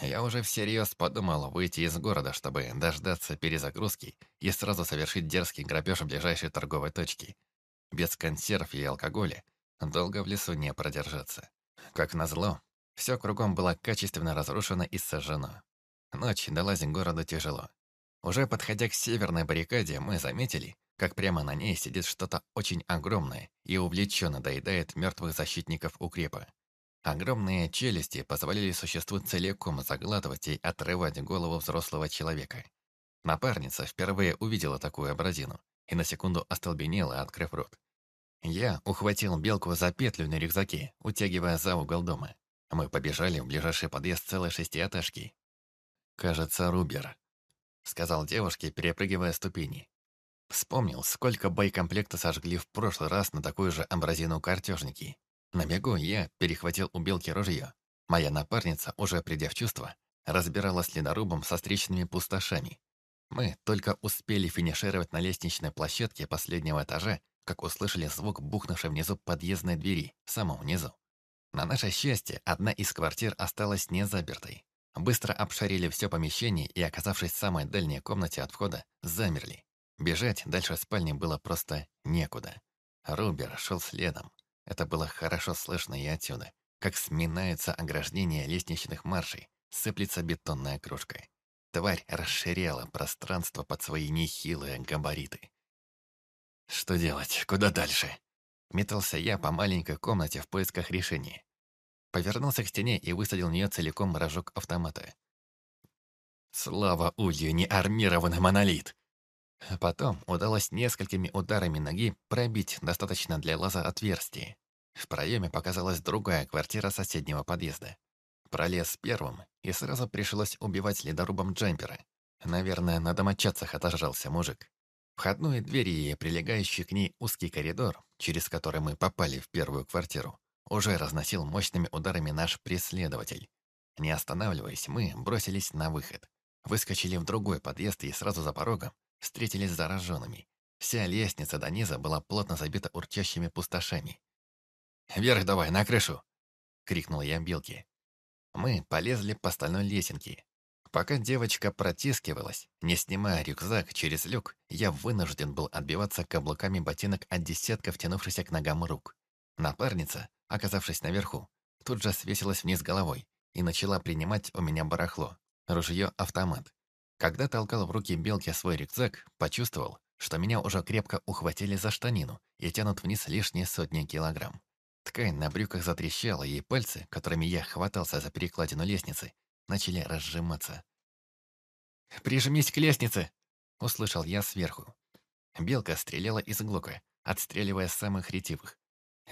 Я уже всерьез подумал выйти из города, чтобы дождаться перезагрузки и сразу совершить дерзкий грабеж ближайшей торговой точке. Без консерв и алкоголя долго в лесу не продержаться. Как назло, все кругом было качественно разрушено и сожжено. Ночь далась городу тяжело. Уже подходя к северной баррикаде, мы заметили, как прямо на ней сидит что-то очень огромное и увлеченно доедает мертвых защитников укрепа. Огромные челюсти позволяли существу целиком заглатывать и отрывать голову взрослого человека. Напарница впервые увидела такую образину и на секунду остолбенела, открыв рот. Я ухватил белку за петлю на рюкзаке, утягивая за угол дома. Мы побежали в ближайший подъезд целой шестиэтажки. «Кажется, Рубер», — сказал девушке, перепрыгивая ступени. Вспомнил, сколько боекомплекта сожгли в прошлый раз на такую же амбразину картежники. На бегу я перехватил у белки ружье. Моя напарница, уже придя в чувство, разбирала с ледорубом со встречными пустошами. Мы только успели финишировать на лестничной площадке последнего этажа, как услышали звук бухнувшей внизу подъездной двери, в самом низу. На наше счастье, одна из квартир осталась не запертой. Быстро обшарили все помещение и, оказавшись в самой дальней комнате от входа, замерли. Бежать дальше спальни было просто некуда. Рубер шел следом. Это было хорошо слышно и отсюда, как сминается ограждение лестничных маршей, сыплется бетонная кружка. Тварь расширяла пространство под свои нехилые габариты. Что делать? Куда дальше? Метался я по маленькой комнате в поисках решения. Повернулся к стене и высадил в нее целиком рожок автомата. Слава Улью, не армированный монолит! Потом удалось несколькими ударами ноги пробить достаточно для лаза отверстие. В проеме показалась другая квартира соседнего подъезда. Пролез первым, и сразу пришлось убивать ледорубом джемпера. Наверное, на домочадцах отожрался мужик. Входную дверь и прилегающий к ней узкий коридор, через который мы попали в первую квартиру, уже разносил мощными ударами наш преследователь. Не останавливаясь, мы бросились на выход. Выскочили в другой подъезд и сразу за порогом встретились зараженными. Вся лестница до низа была плотно забита урчащими пустошами. «Вверх давай, на крышу!» — крикнул я Билке. Мы полезли по стальной лесенке, Пока девочка протискивалась, не снимая рюкзак через люк, я вынужден был отбиваться каблуками ботинок от десятков тянувшихся к ногам рук. Напарница, оказавшись наверху, тут же свесилась вниз головой и начала принимать у меня барахло, ружье-автомат. Когда толкал в руки белки свой рюкзак, почувствовал, что меня уже крепко ухватили за штанину и тянут вниз лишние сотни килограмм. Ткань на брюках затрещала, и пальцы, которыми я хватался за перекладину лестницы, начали разжиматься. «Прижмись к лестнице!» — услышал я сверху. Белка стреляла из глока, отстреливая самых ретивых.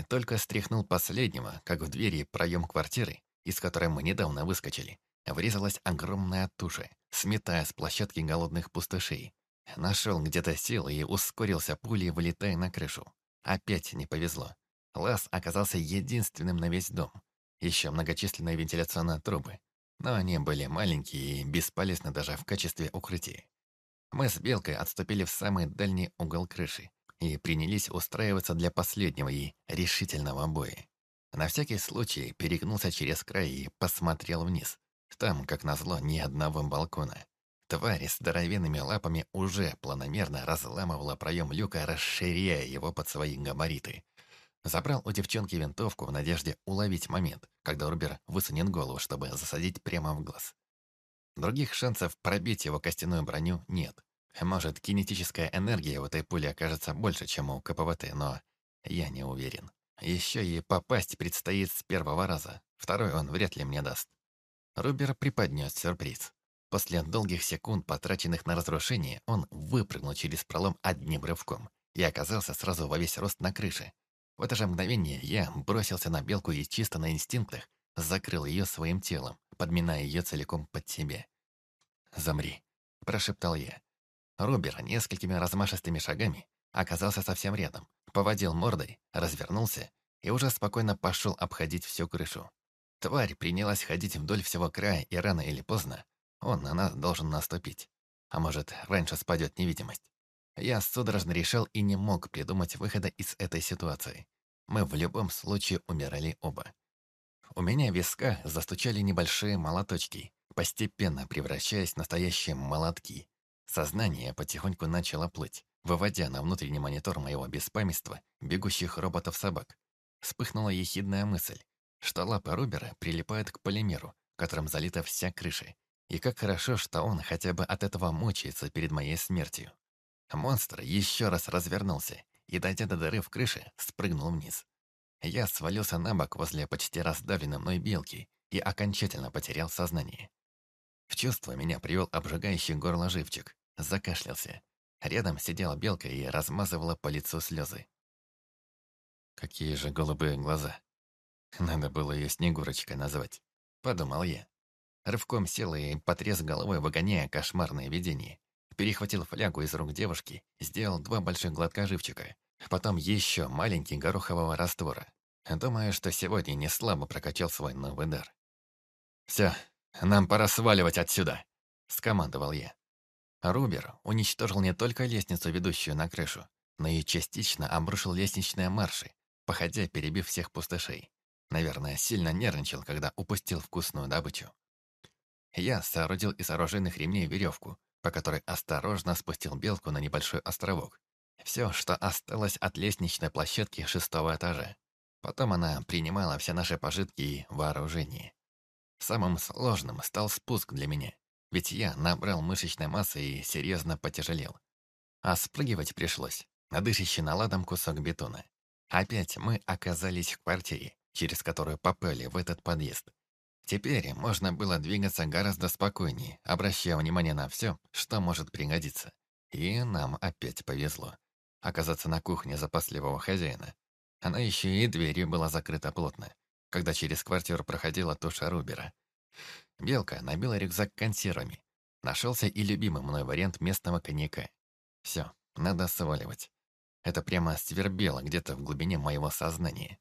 Только стряхнул последнего, как в двери проем квартиры, из которой мы недавно выскочили, врезалась огромная туша, сметая с площадки голодных пустышей. Нашел где-то силы и ускорился пулей, вылетая на крышу. Опять не повезло. Лаз оказался единственным на весь дом. Еще многочисленные вентиляционные трубы, но они были маленькие и бесполезны даже в качестве укрытия. Мы с Белкой отступили в самый дальний угол крыши и принялись устраиваться для последнего и решительного боя. На всякий случай перегнулся через край и посмотрел вниз. Там, как назло, ни одного балкона. Тварь с здоровенными лапами уже планомерно разламывала проем люка, расширяя его под свои габариты. Забрал у девчонки винтовку в надежде уловить момент, когда Рубер высунет голову, чтобы засадить прямо в глаз. Других шансов пробить его костяную броню нет. Может, кинетическая энергия в этой пуле окажется больше, чем у КПВТ, но я не уверен. Еще и попасть предстоит с первого раза. Второй он вряд ли мне даст. Рубер преподнес сюрприз. После долгих секунд, потраченных на разрушение, он выпрыгнул через пролом одним рывком и оказался сразу во весь рост на крыше, в это же мгновение я бросился на белку и чисто на инстинктах закрыл ее своим телом, подминая ее целиком под себе. «Замри», – прошептал я. Робер несколькими размашистыми шагами оказался совсем рядом, поводил мордой, развернулся и уже спокойно пошел обходить всю крышу. Тварь принялась ходить вдоль всего края, и рано или поздно он на нас должен наступить. А может, раньше спадет невидимость. Я судорожно решил и не мог придумать выхода из этой ситуации. Мы в любом случае умирали оба. У меня в виска застучали небольшие молоточки, постепенно превращаясь в настоящие молотки. Сознание потихоньку начало плыть, выводя на внутренний монитор моего беспамятства бегущих роботов-собак. Вспыхнула ехидная мысль, что лапы Рубера прилипают к полимеру, которым залита вся крыша. И как хорошо, что он хотя бы от этого мучается перед моей смертью. Монстр еще раз развернулся и, дойдя до дыры в крыше, спрыгнул вниз. Я свалился на бок возле почти раздавленной мной белки и окончательно потерял сознание. В чувство меня привел обжигающий горло живчик. Закашлялся. Рядом сидела белка и размазывала по лицу слезы. Какие же голубые глаза. Надо было ее Снегурочкой назвать. Подумал я. Рывком сел и потряс головой, выгоняя кошмарное видение. Перехватил флягу из рук девушки, сделал два больших глотка живчика. Потом еще маленький горохового раствора. Думаю, что сегодня не слабо прокачал свой новый дар. «Все, нам пора сваливать отсюда», — скомандовал я. Рубер уничтожил не только лестницу, ведущую на крышу, но и частично обрушил лестничные марши, походя перебив всех пустышей. Наверное, сильно нервничал, когда упустил вкусную добычу. Я соорудил из оружейных ремней веревку, по которой осторожно спустил белку на небольшой островок. Все, что осталось от лестничной площадки шестого этажа. Потом она принимала все наши пожитки и вооружение. Самым сложным стал спуск для меня, ведь я набрал мышечной массы и серьезно потяжелел. А спрыгивать пришлось на дышащий наладом кусок бетона. Опять мы оказались в квартире, через которую попали в этот подъезд. Теперь можно было двигаться гораздо спокойнее, обращая внимание на все, что может пригодиться. И нам опять повезло. Оказаться на кухне запасливого хозяина. Она еще и дверью была закрыта плотно когда через квартиру проходила туша Рубера. Белка набила рюкзак консервами. Нашелся и любимый мной вариант местного коньяка. Все, надо сваливать. Это прямо свербело где-то в глубине моего сознания.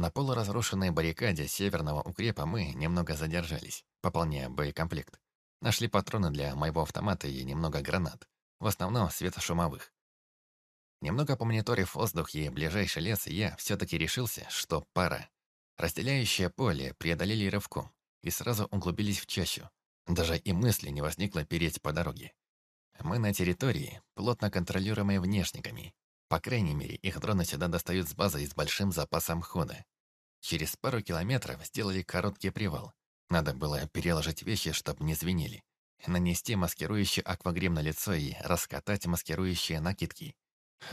На полуразрушенной баррикаде северного укрепа мы немного задержались, пополняя боекомплект. Нашли патроны для моего автомата и немного гранат, в основном светошумовых. Немного помониторив воздух и ближайший лес, я все-таки решился, что пора. Разделяющее поле преодолели рывком и сразу углубились в чащу. Даже и мысли не возникло переть по дороге. Мы на территории, плотно контролируемой внешниками. По крайней мере, их дроны сюда достают с базы и с большим запасом хода. Через пару километров сделали короткий привал. Надо было переложить вещи, чтобы не звенели. Нанести маскирующий аквагрим на лицо и раскатать маскирующие накидки.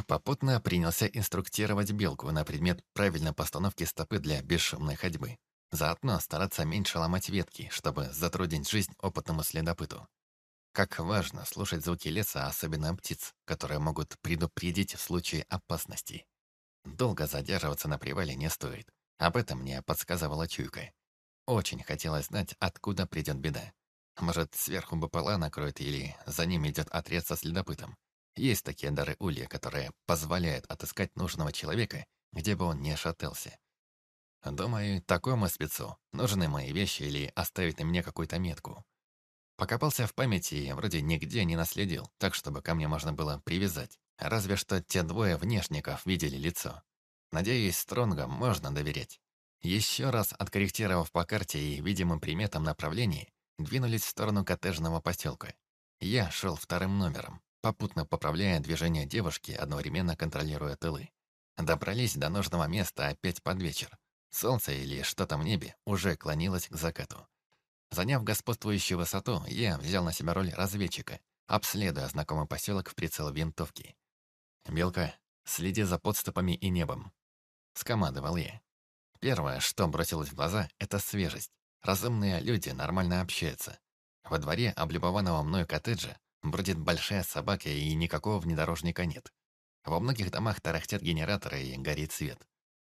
Попутно принялся инструктировать белку на предмет правильной постановки стопы для бесшумной ходьбы. Заодно стараться меньше ломать ветки, чтобы затруднить жизнь опытному следопыту. Как важно слушать звуки леса, особенно птиц, которые могут предупредить в случае опасности. Долго задерживаться на привале не стоит. Об этом мне подсказывала чуйка. Очень хотелось знать, откуда придет беда. Может, сверху БПЛА накроет или за ним идет отряд со следопытом. Есть такие дары Улья, которые позволяют отыскать нужного человека, где бы он ни шатался. Думаю, такому спецу нужны мои вещи или оставить на мне какую-то метку. Покопался в памяти и вроде нигде не наследил, так чтобы ко мне можно было привязать. Разве что те двое внешников видели лицо. Надеюсь, Стронгам можно доверять. Еще раз откорректировав по карте и видимым приметам направлений, двинулись в сторону коттеджного поселка. Я шел вторым номером попутно поправляя движение девушки, одновременно контролируя тылы. Добрались до нужного места опять под вечер. Солнце или что-то в небе уже клонилось к закату. Заняв господствующую высоту, я взял на себя роль разведчика, обследуя знакомый поселок в прицел винтовки. «Белка, следи за подступами и небом», — скомандовал я. Первое, что бросилось в глаза, — это свежесть. Разумные люди нормально общаются. Во дворе облюбованного мной коттеджа Бродит большая собака, и никакого внедорожника нет. Во многих домах тарахтят генераторы и горит свет.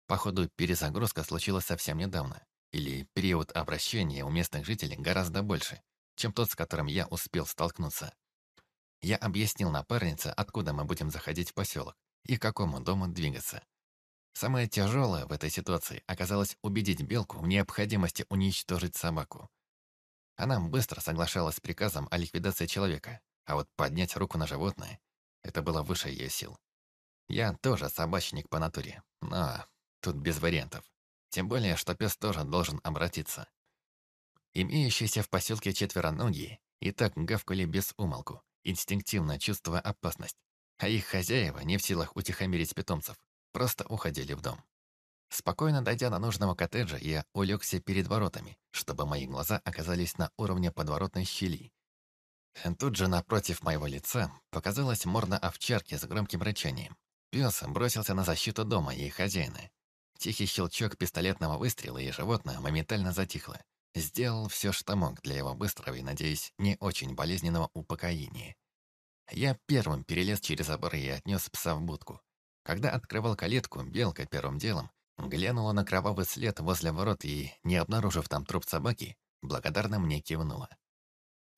Походу, перезагрузка случилась совсем недавно. Или период обращения у местных жителей гораздо больше, чем тот, с которым я успел столкнуться. Я объяснил напарнице, откуда мы будем заходить в поселок и к какому дому двигаться. Самое тяжелое в этой ситуации оказалось убедить Белку в необходимости уничтожить собаку. Она быстро соглашалась с приказом о ликвидации человека, а вот поднять руку на животное — это было выше ее сил. Я тоже собачник по натуре, но тут без вариантов. Тем более, что пес тоже должен обратиться. Имеющиеся в поселке четвероногие и так гавкали без умолку, инстинктивно чувствуя опасность. А их хозяева, не в силах утихомирить питомцев, просто уходили в дом. Спокойно дойдя до нужного коттеджа, я улегся перед воротами, чтобы мои глаза оказались на уровне подворотной щели, Тут же напротив моего лица показалась морда овчарки с громким рычанием. Пес бросился на защиту дома и хозяина. Тихий щелчок пистолетного выстрела, и животное моментально затихло. Сделал все, что мог для его быстрого и, надеюсь, не очень болезненного упокоения. Я первым перелез через забор и отнес пса в будку. Когда открывал калитку, белка первым делом глянула на кровавый след возле ворот и, не обнаружив там труп собаки, благодарно мне кивнула.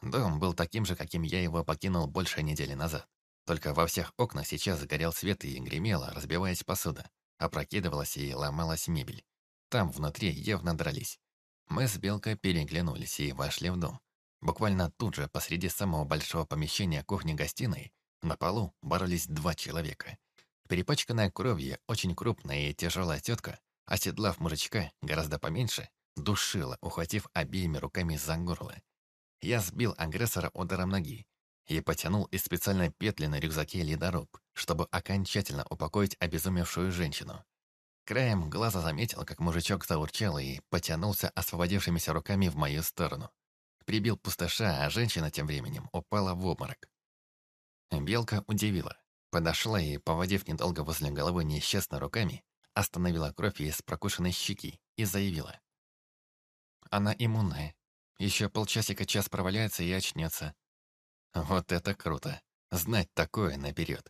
Дом был таким же, каким я его покинул больше недели назад. Только во всех окнах сейчас горел свет и гремело, разбиваясь посуда. Опрокидывалась и ломалась мебель. Там внутри явно дрались. Мы с Белкой переглянулись и вошли в дом. Буквально тут же, посреди самого большого помещения кухни-гостиной, на полу боролись два человека. Перепачканная кровью, очень крупная и тяжелая тетка, оседлав мужичка, гораздо поменьше, душила, ухватив обеими руками за горло. Я сбил агрессора ударом ноги и потянул из специальной петли на рюкзаке ледоруб, чтобы окончательно упокоить обезумевшую женщину. Краем глаза заметил, как мужичок заурчал и потянулся освободившимися руками в мою сторону. Прибил пустоша, а женщина тем временем упала в обморок. Белка удивила. Подошла и, поводив недолго возле головы несчастно руками, остановила кровь из прокушенной щеки и заявила. «Она иммунная. Еще полчасика-час проваляется и очнется». «Вот это круто! Знать такое наперед!»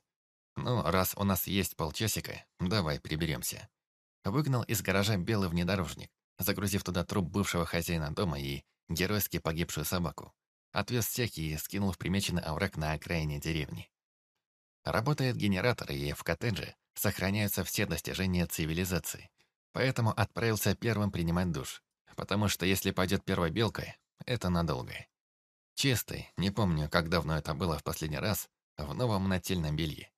«Ну, раз у нас есть полчасика, давай приберемся». Выгнал из гаража белый внедорожник, загрузив туда труп бывшего хозяина дома и геройски погибшую собаку. Отвез всех и скинул в примеченный овраг на окраине деревни. Работает генератор, и в коттедже сохраняются все достижения цивилизации. Поэтому отправился первым принимать душ. Потому что если пойдет первой белкой, это надолго. Чистый, не помню, как давно это было в последний раз, в новом нательном белье.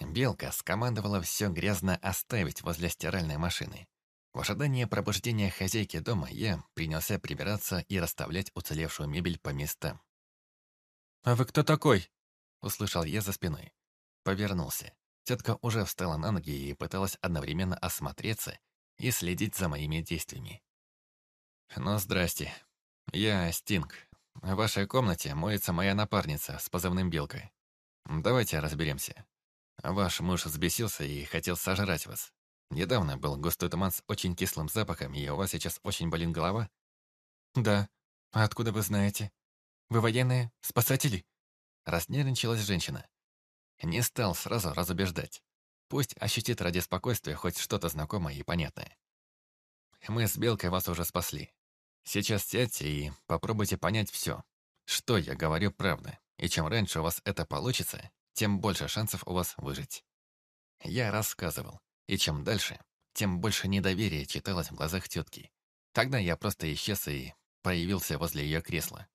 Белка скомандовала все грязно оставить возле стиральной машины. В ожидании пробуждения хозяйки дома я принялся прибираться и расставлять уцелевшую мебель по местам. «А вы кто такой?» — услышал я за спиной. Повернулся. Тетка уже встала на ноги и пыталась одновременно осмотреться и следить за моими действиями. «Ну, здрасте. Я Стинг. В вашей комнате моется моя напарница с позывным Белкой. Давайте разберемся. Ваш муж взбесился и хотел сожрать вас. Недавно был густой туман с очень кислым запахом, и у вас сейчас очень болит голова? Да. А откуда вы знаете? Вы военные? Спасатели? Разнервничалась женщина. Не стал сразу разубеждать. Пусть ощутит ради спокойствия хоть что-то знакомое и понятное. Мы с Белкой вас уже спасли. Сейчас сядьте и попробуйте понять все. Что я говорю правда. И чем раньше у вас это получится, тем больше шансов у вас выжить. Я рассказывал, и чем дальше, тем больше недоверия читалось в глазах тетки. Тогда я просто исчез и появился возле ее кресла.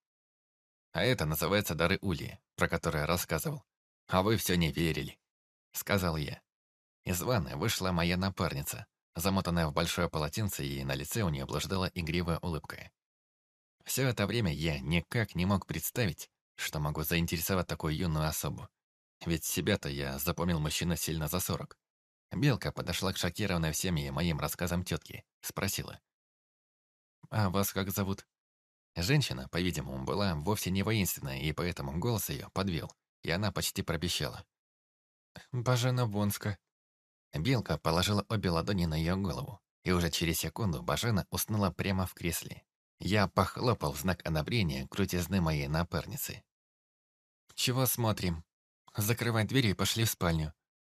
А это называется дары Ули, про которые рассказывал. А вы все не верили, сказал я. Из ванны вышла моя напарница, замотанная в большое полотенце, и на лице у нее блуждала игривая улыбка. Все это время я никак не мог представить, что могу заинтересовать такую юную особу. Ведь себя-то я запомнил мужчина сильно за сорок. Белка подошла к шокированной всем и моим рассказам тетке. Спросила. «А вас как зовут?» Женщина, по-видимому, была вовсе не воинственная, и поэтому голос ее подвел, и она почти пропищала. «Бажена Вонска». Белка положила обе ладони на ее голову, и уже через секунду Бажена уснула прямо в кресле. Я похлопал в знак одобрения крутизны моей напарницы. «Чего смотрим?» Закрывай дверь и пошли в спальню.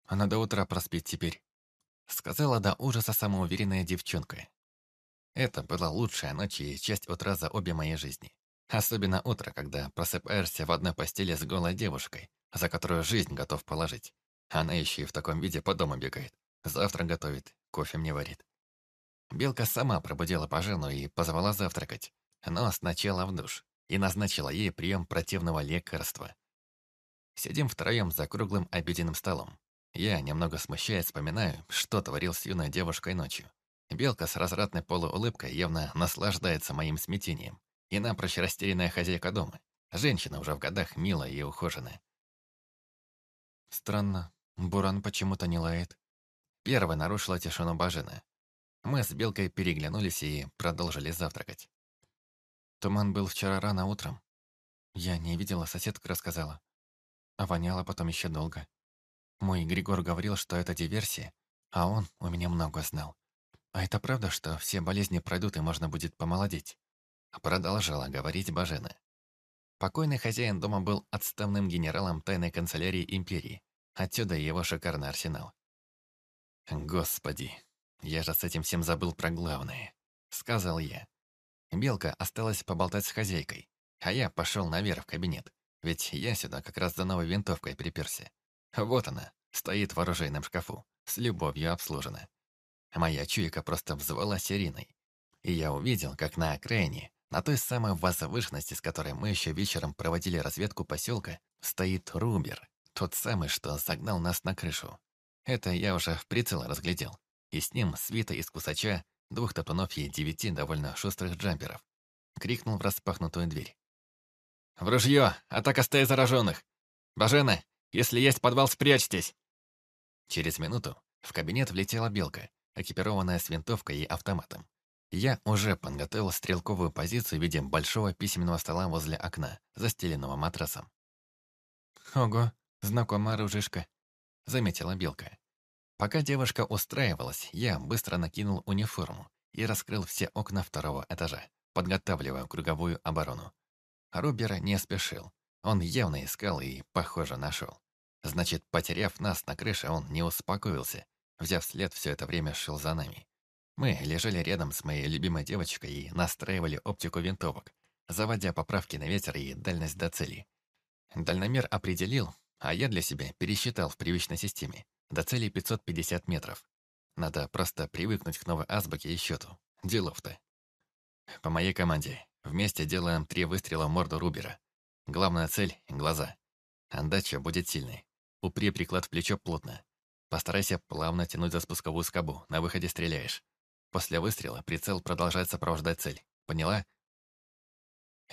Она до утра проспит теперь», — сказала до ужаса самоуверенная девчонка. Это была лучшая ночь и часть утра за обе мои жизни. Особенно утро, когда просыпаешься в одной постели с голой девушкой, за которую жизнь готов положить. Она еще и в таком виде по дому бегает. Завтрак готовит, кофе мне варит. Белка сама пробудила пожену и позвала завтракать, но сначала в душ, и назначила ей прием противного лекарства. Сидим втроем за круглым обеденным столом. Я, немного смущаясь, вспоминаю, что творил с юной девушкой ночью. Белка с развратной полуулыбкой явно наслаждается моим смятением. И напрочь растерянная хозяйка дома. Женщина уже в годах милая и ухоженная. Странно, Буран почему-то не лает. Первой нарушила тишину Бажина. Мы с Белкой переглянулись и продолжили завтракать. Туман был вчера рано утром. Я не видела, соседка рассказала а воняло потом еще долго. Мой Григор говорил, что это диверсия, а он у меня много знал. «А это правда, что все болезни пройдут и можно будет помолодеть?» Продолжала говорить Бажена. Покойный хозяин дома был отставным генералом тайной канцелярии империи. Отсюда его шикарный арсенал. «Господи, я же с этим всем забыл про главное», — сказал я. Белка осталась поболтать с хозяйкой, а я пошел наверх в кабинет, ведь я сюда как раз за новой винтовкой приперся. Вот она, стоит в оружейном шкафу, с любовью обслужена. Моя чуйка просто взвала сериной. И я увидел, как на окраине, на той самой возвышенности, с которой мы еще вечером проводили разведку поселка, стоит Рубер, тот самый, что загнал нас на крышу. Это я уже в прицел разглядел. И с ним свита из кусача, двух топтунов и девяти довольно шустрых джамперов. Крикнул в распахнутую дверь. «В ружье! Атака стаи зараженных! Бажена, если есть подвал, спрячьтесь!» Через минуту в кабинет влетела белка, экипированная с винтовкой и автоматом. Я уже подготовил стрелковую позицию в виде большого письменного стола возле окна, застеленного матрасом. «Ого, знакомая оружишка», — заметила Белка. Пока девушка устраивалась, я быстро накинул униформу и раскрыл все окна второго этажа, подготавливая круговую оборону. Рубер не спешил. Он явно искал и, похоже, нашел. Значит, потеряв нас на крыше, он не успокоился. Взяв след, все это время шел за нами. Мы лежали рядом с моей любимой девочкой и настраивали оптику винтовок, заводя поправки на ветер и дальность до цели. Дальномер определил, а я для себя пересчитал в привычной системе. До цели 550 метров. Надо просто привыкнуть к новой азбуке и счету. Делов-то. По моей команде. Вместе делаем три выстрела в морду Рубера. Главная цель — глаза. Отдача будет сильной. Упри приклад в плечо плотно. Постарайся плавно тянуть за спусковую скобу. На выходе стреляешь. После выстрела прицел продолжает сопровождать цель. Поняла?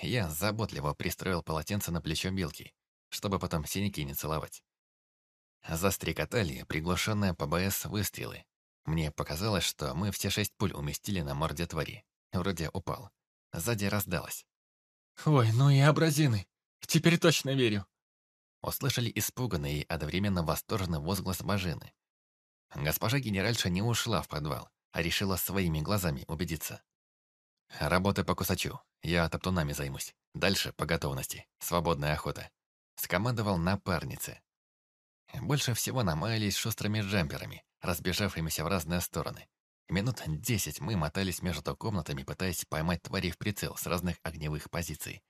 Я заботливо пристроил полотенце на плечо Билки, чтобы потом синяки не целовать. Застрекотали приглушенные ПБС выстрелы. Мне показалось, что мы все шесть пуль уместили на морде твари. Вроде упал. Сзади раздалось. «Ой, ну и абразины! Теперь точно верю!» Услышали испуганный и одновременно восторженный возглас Бажины. Госпожа генеральша не ушла в подвал, а решила своими глазами убедиться. «Работай по кусачу, я топтунами займусь. Дальше по готовности, свободная охота», — скомандовал напарнице. Больше всего намаялись шустрыми джамперами, разбежавшимися в разные стороны. Минут десять мы мотались между комнатами, пытаясь поймать твари в прицел с разных огневых позиций.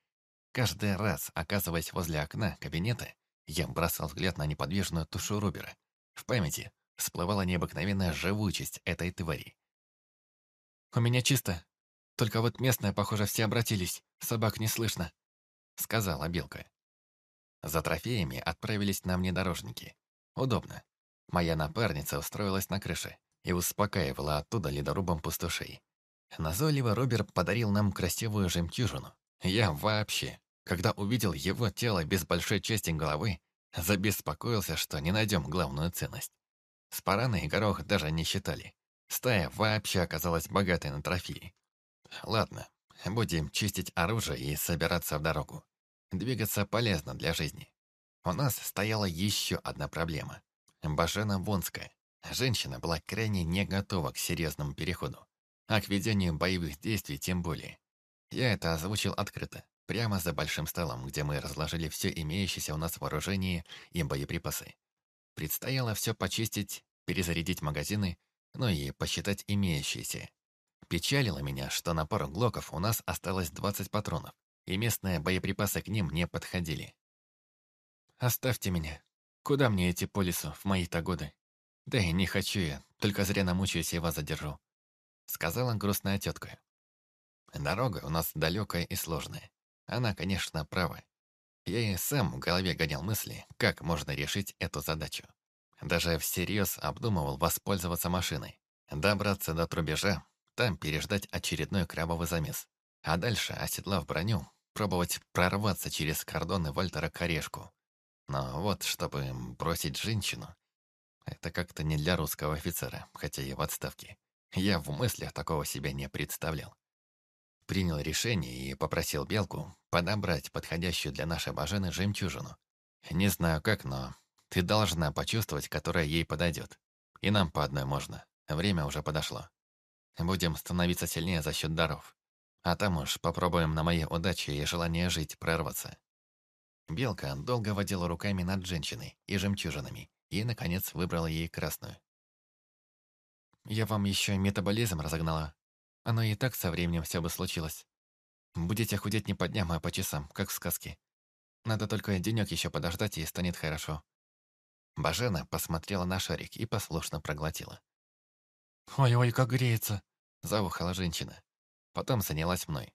Каждый раз, оказываясь возле окна кабинета, я бросал взгляд на неподвижную тушу Рубера. В памяти всплывала необыкновенная живучесть этой твари. «У меня чисто. Только вот местные, похоже, все обратились. Собак не слышно», — сказала Белка. За трофеями отправились на внедорожники. Удобно. Моя напарница устроилась на крыше и успокаивала оттуда ледорубом пустошей. Назойливо Роберт подарил нам красивую жемчужину. Я вообще когда увидел его тело без большой части головы, забеспокоился, что не найдем главную ценность. Спараны и горох даже не считали. Стая вообще оказалась богатой на трофеи. Ладно, будем чистить оружие и собираться в дорогу. Двигаться полезно для жизни. У нас стояла еще одна проблема. Бажена Вонская. Женщина была крайне не готова к серьезному переходу. А к ведению боевых действий тем более. Я это озвучил открыто прямо за большим столом, где мы разложили все имеющееся у нас вооружение и боеприпасы. Предстояло все почистить, перезарядить магазины, ну и посчитать имеющиеся. Печалило меня, что на пару глоков у нас осталось 20 патронов, и местные боеприпасы к ним не подходили. «Оставьте меня. Куда мне идти по лесу в мои-то годы? Да и не хочу я, только зря намучаюсь и вас задержу», — сказала грустная тетка. «Дорога у нас далекая и сложная. Она, конечно, права. Я и сам в голове гонял мысли, как можно решить эту задачу. Даже всерьез обдумывал воспользоваться машиной, добраться до трубежа, там переждать очередной крабовый замес, а дальше, оседлав броню, пробовать прорваться через кордоны Вальтера к орешку. Но вот, чтобы бросить женщину, это как-то не для русского офицера, хотя и в отставке. Я в мыслях такого себя не представлял принял решение и попросил Белку подобрать подходящую для нашей Бажены жемчужину. Не знаю как, но ты должна почувствовать, которая ей подойдет. И нам по одной можно. Время уже подошло. Будем становиться сильнее за счет даров. А там уж попробуем на моей удаче и желание жить прорваться. Белка долго водила руками над женщиной и жемчужинами, и, наконец, выбрала ей красную. «Я вам еще метаболизм разогнала. Оно и так со временем все бы случилось. Будете худеть не по дням, а по часам, как в сказке. Надо только денек еще подождать, и станет хорошо». Бажена посмотрела на шарик и послушно проглотила. «Ой-ой, как греется!» – заухала женщина. Потом занялась мной.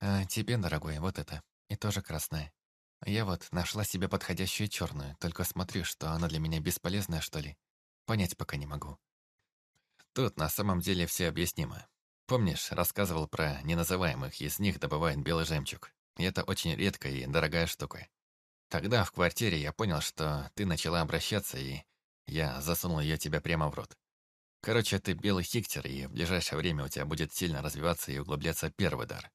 «А тебе, дорогой, вот это. И тоже красное. Я вот нашла себе подходящую черную, только смотрю, что она для меня бесполезная, что ли. Понять пока не могу». Тут на самом деле все объяснимо. Помнишь, рассказывал про неназываемых, из них добывают белый жемчуг. И это очень редкая и дорогая штука. Тогда в квартире я понял, что ты начала обращаться, и я засунул ее тебе прямо в рот. Короче, ты белый хиктер, и в ближайшее время у тебя будет сильно развиваться и углубляться первый дар.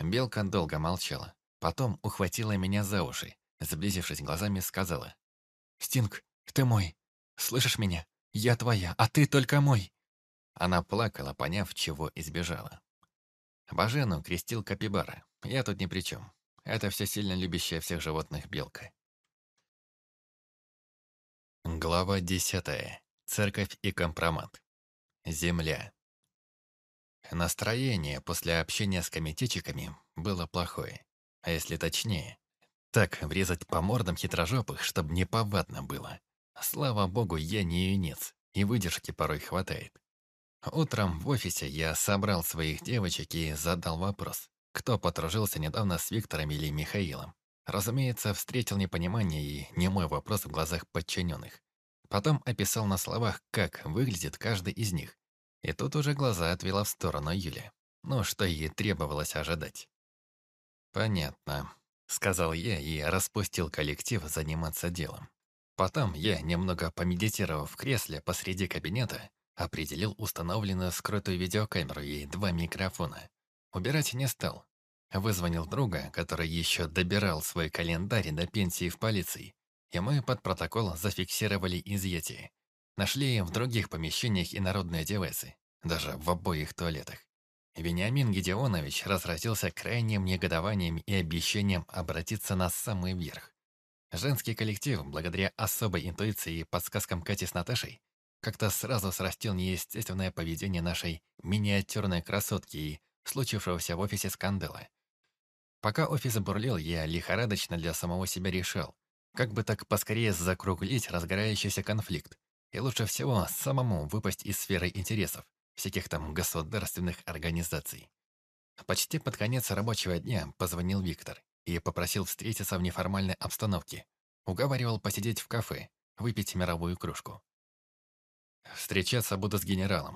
Белка долго молчала. Потом ухватила меня за уши. Сблизившись глазами, сказала. «Стинг, ты мой. Слышишь меня? Я твоя, а ты только мой». Она плакала, поняв, чего избежала. Бажену крестил Капибара. Я тут ни при чем. Это все сильно любящая всех животных белка. Глава десятая. Церковь и компромат. Земля. Настроение после общения с комитетчиками было плохое. А если точнее, так врезать по мордам хитрожопых, чтобы неповадно было. Слава богу, я не юнец, и выдержки порой хватает. Утром в офисе я собрал своих девочек и задал вопрос, кто подружился недавно с Виктором или Михаилом. Разумеется, встретил непонимание и немой вопрос в глазах подчиненных. Потом описал на словах, как выглядит каждый из них. И тут уже глаза отвела в сторону Юли. Ну, что ей требовалось ожидать. «Понятно», — сказал я и распустил коллектив заниматься делом. Потом я, немного помедитировав в кресле посреди кабинета, определил установленную скрытую видеокамеру и два микрофона. Убирать не стал. Вызвонил друга, который еще добирал свой календарь до пенсии в полиции, и мы под протокол зафиксировали изъятие. Нашли в других помещениях и народные девайсы, даже в обоих туалетах. Вениамин Гедеонович разразился крайним негодованием и обещанием обратиться на самый верх. Женский коллектив, благодаря особой интуиции и подсказкам Кати с Наташей, как-то сразу срастил неестественное поведение нашей миниатюрной красотки и случившегося в офисе скандала. Пока офис бурлил, я лихорадочно для самого себя решал, как бы так поскорее закруглить разгорающийся конфликт? И лучше всего самому выпасть из сферы интересов всяких там государственных организаций. Почти под конец рабочего дня позвонил Виктор и попросил встретиться в неформальной обстановке. Уговаривал посидеть в кафе, выпить мировую кружку. «Встречаться буду с генералом»,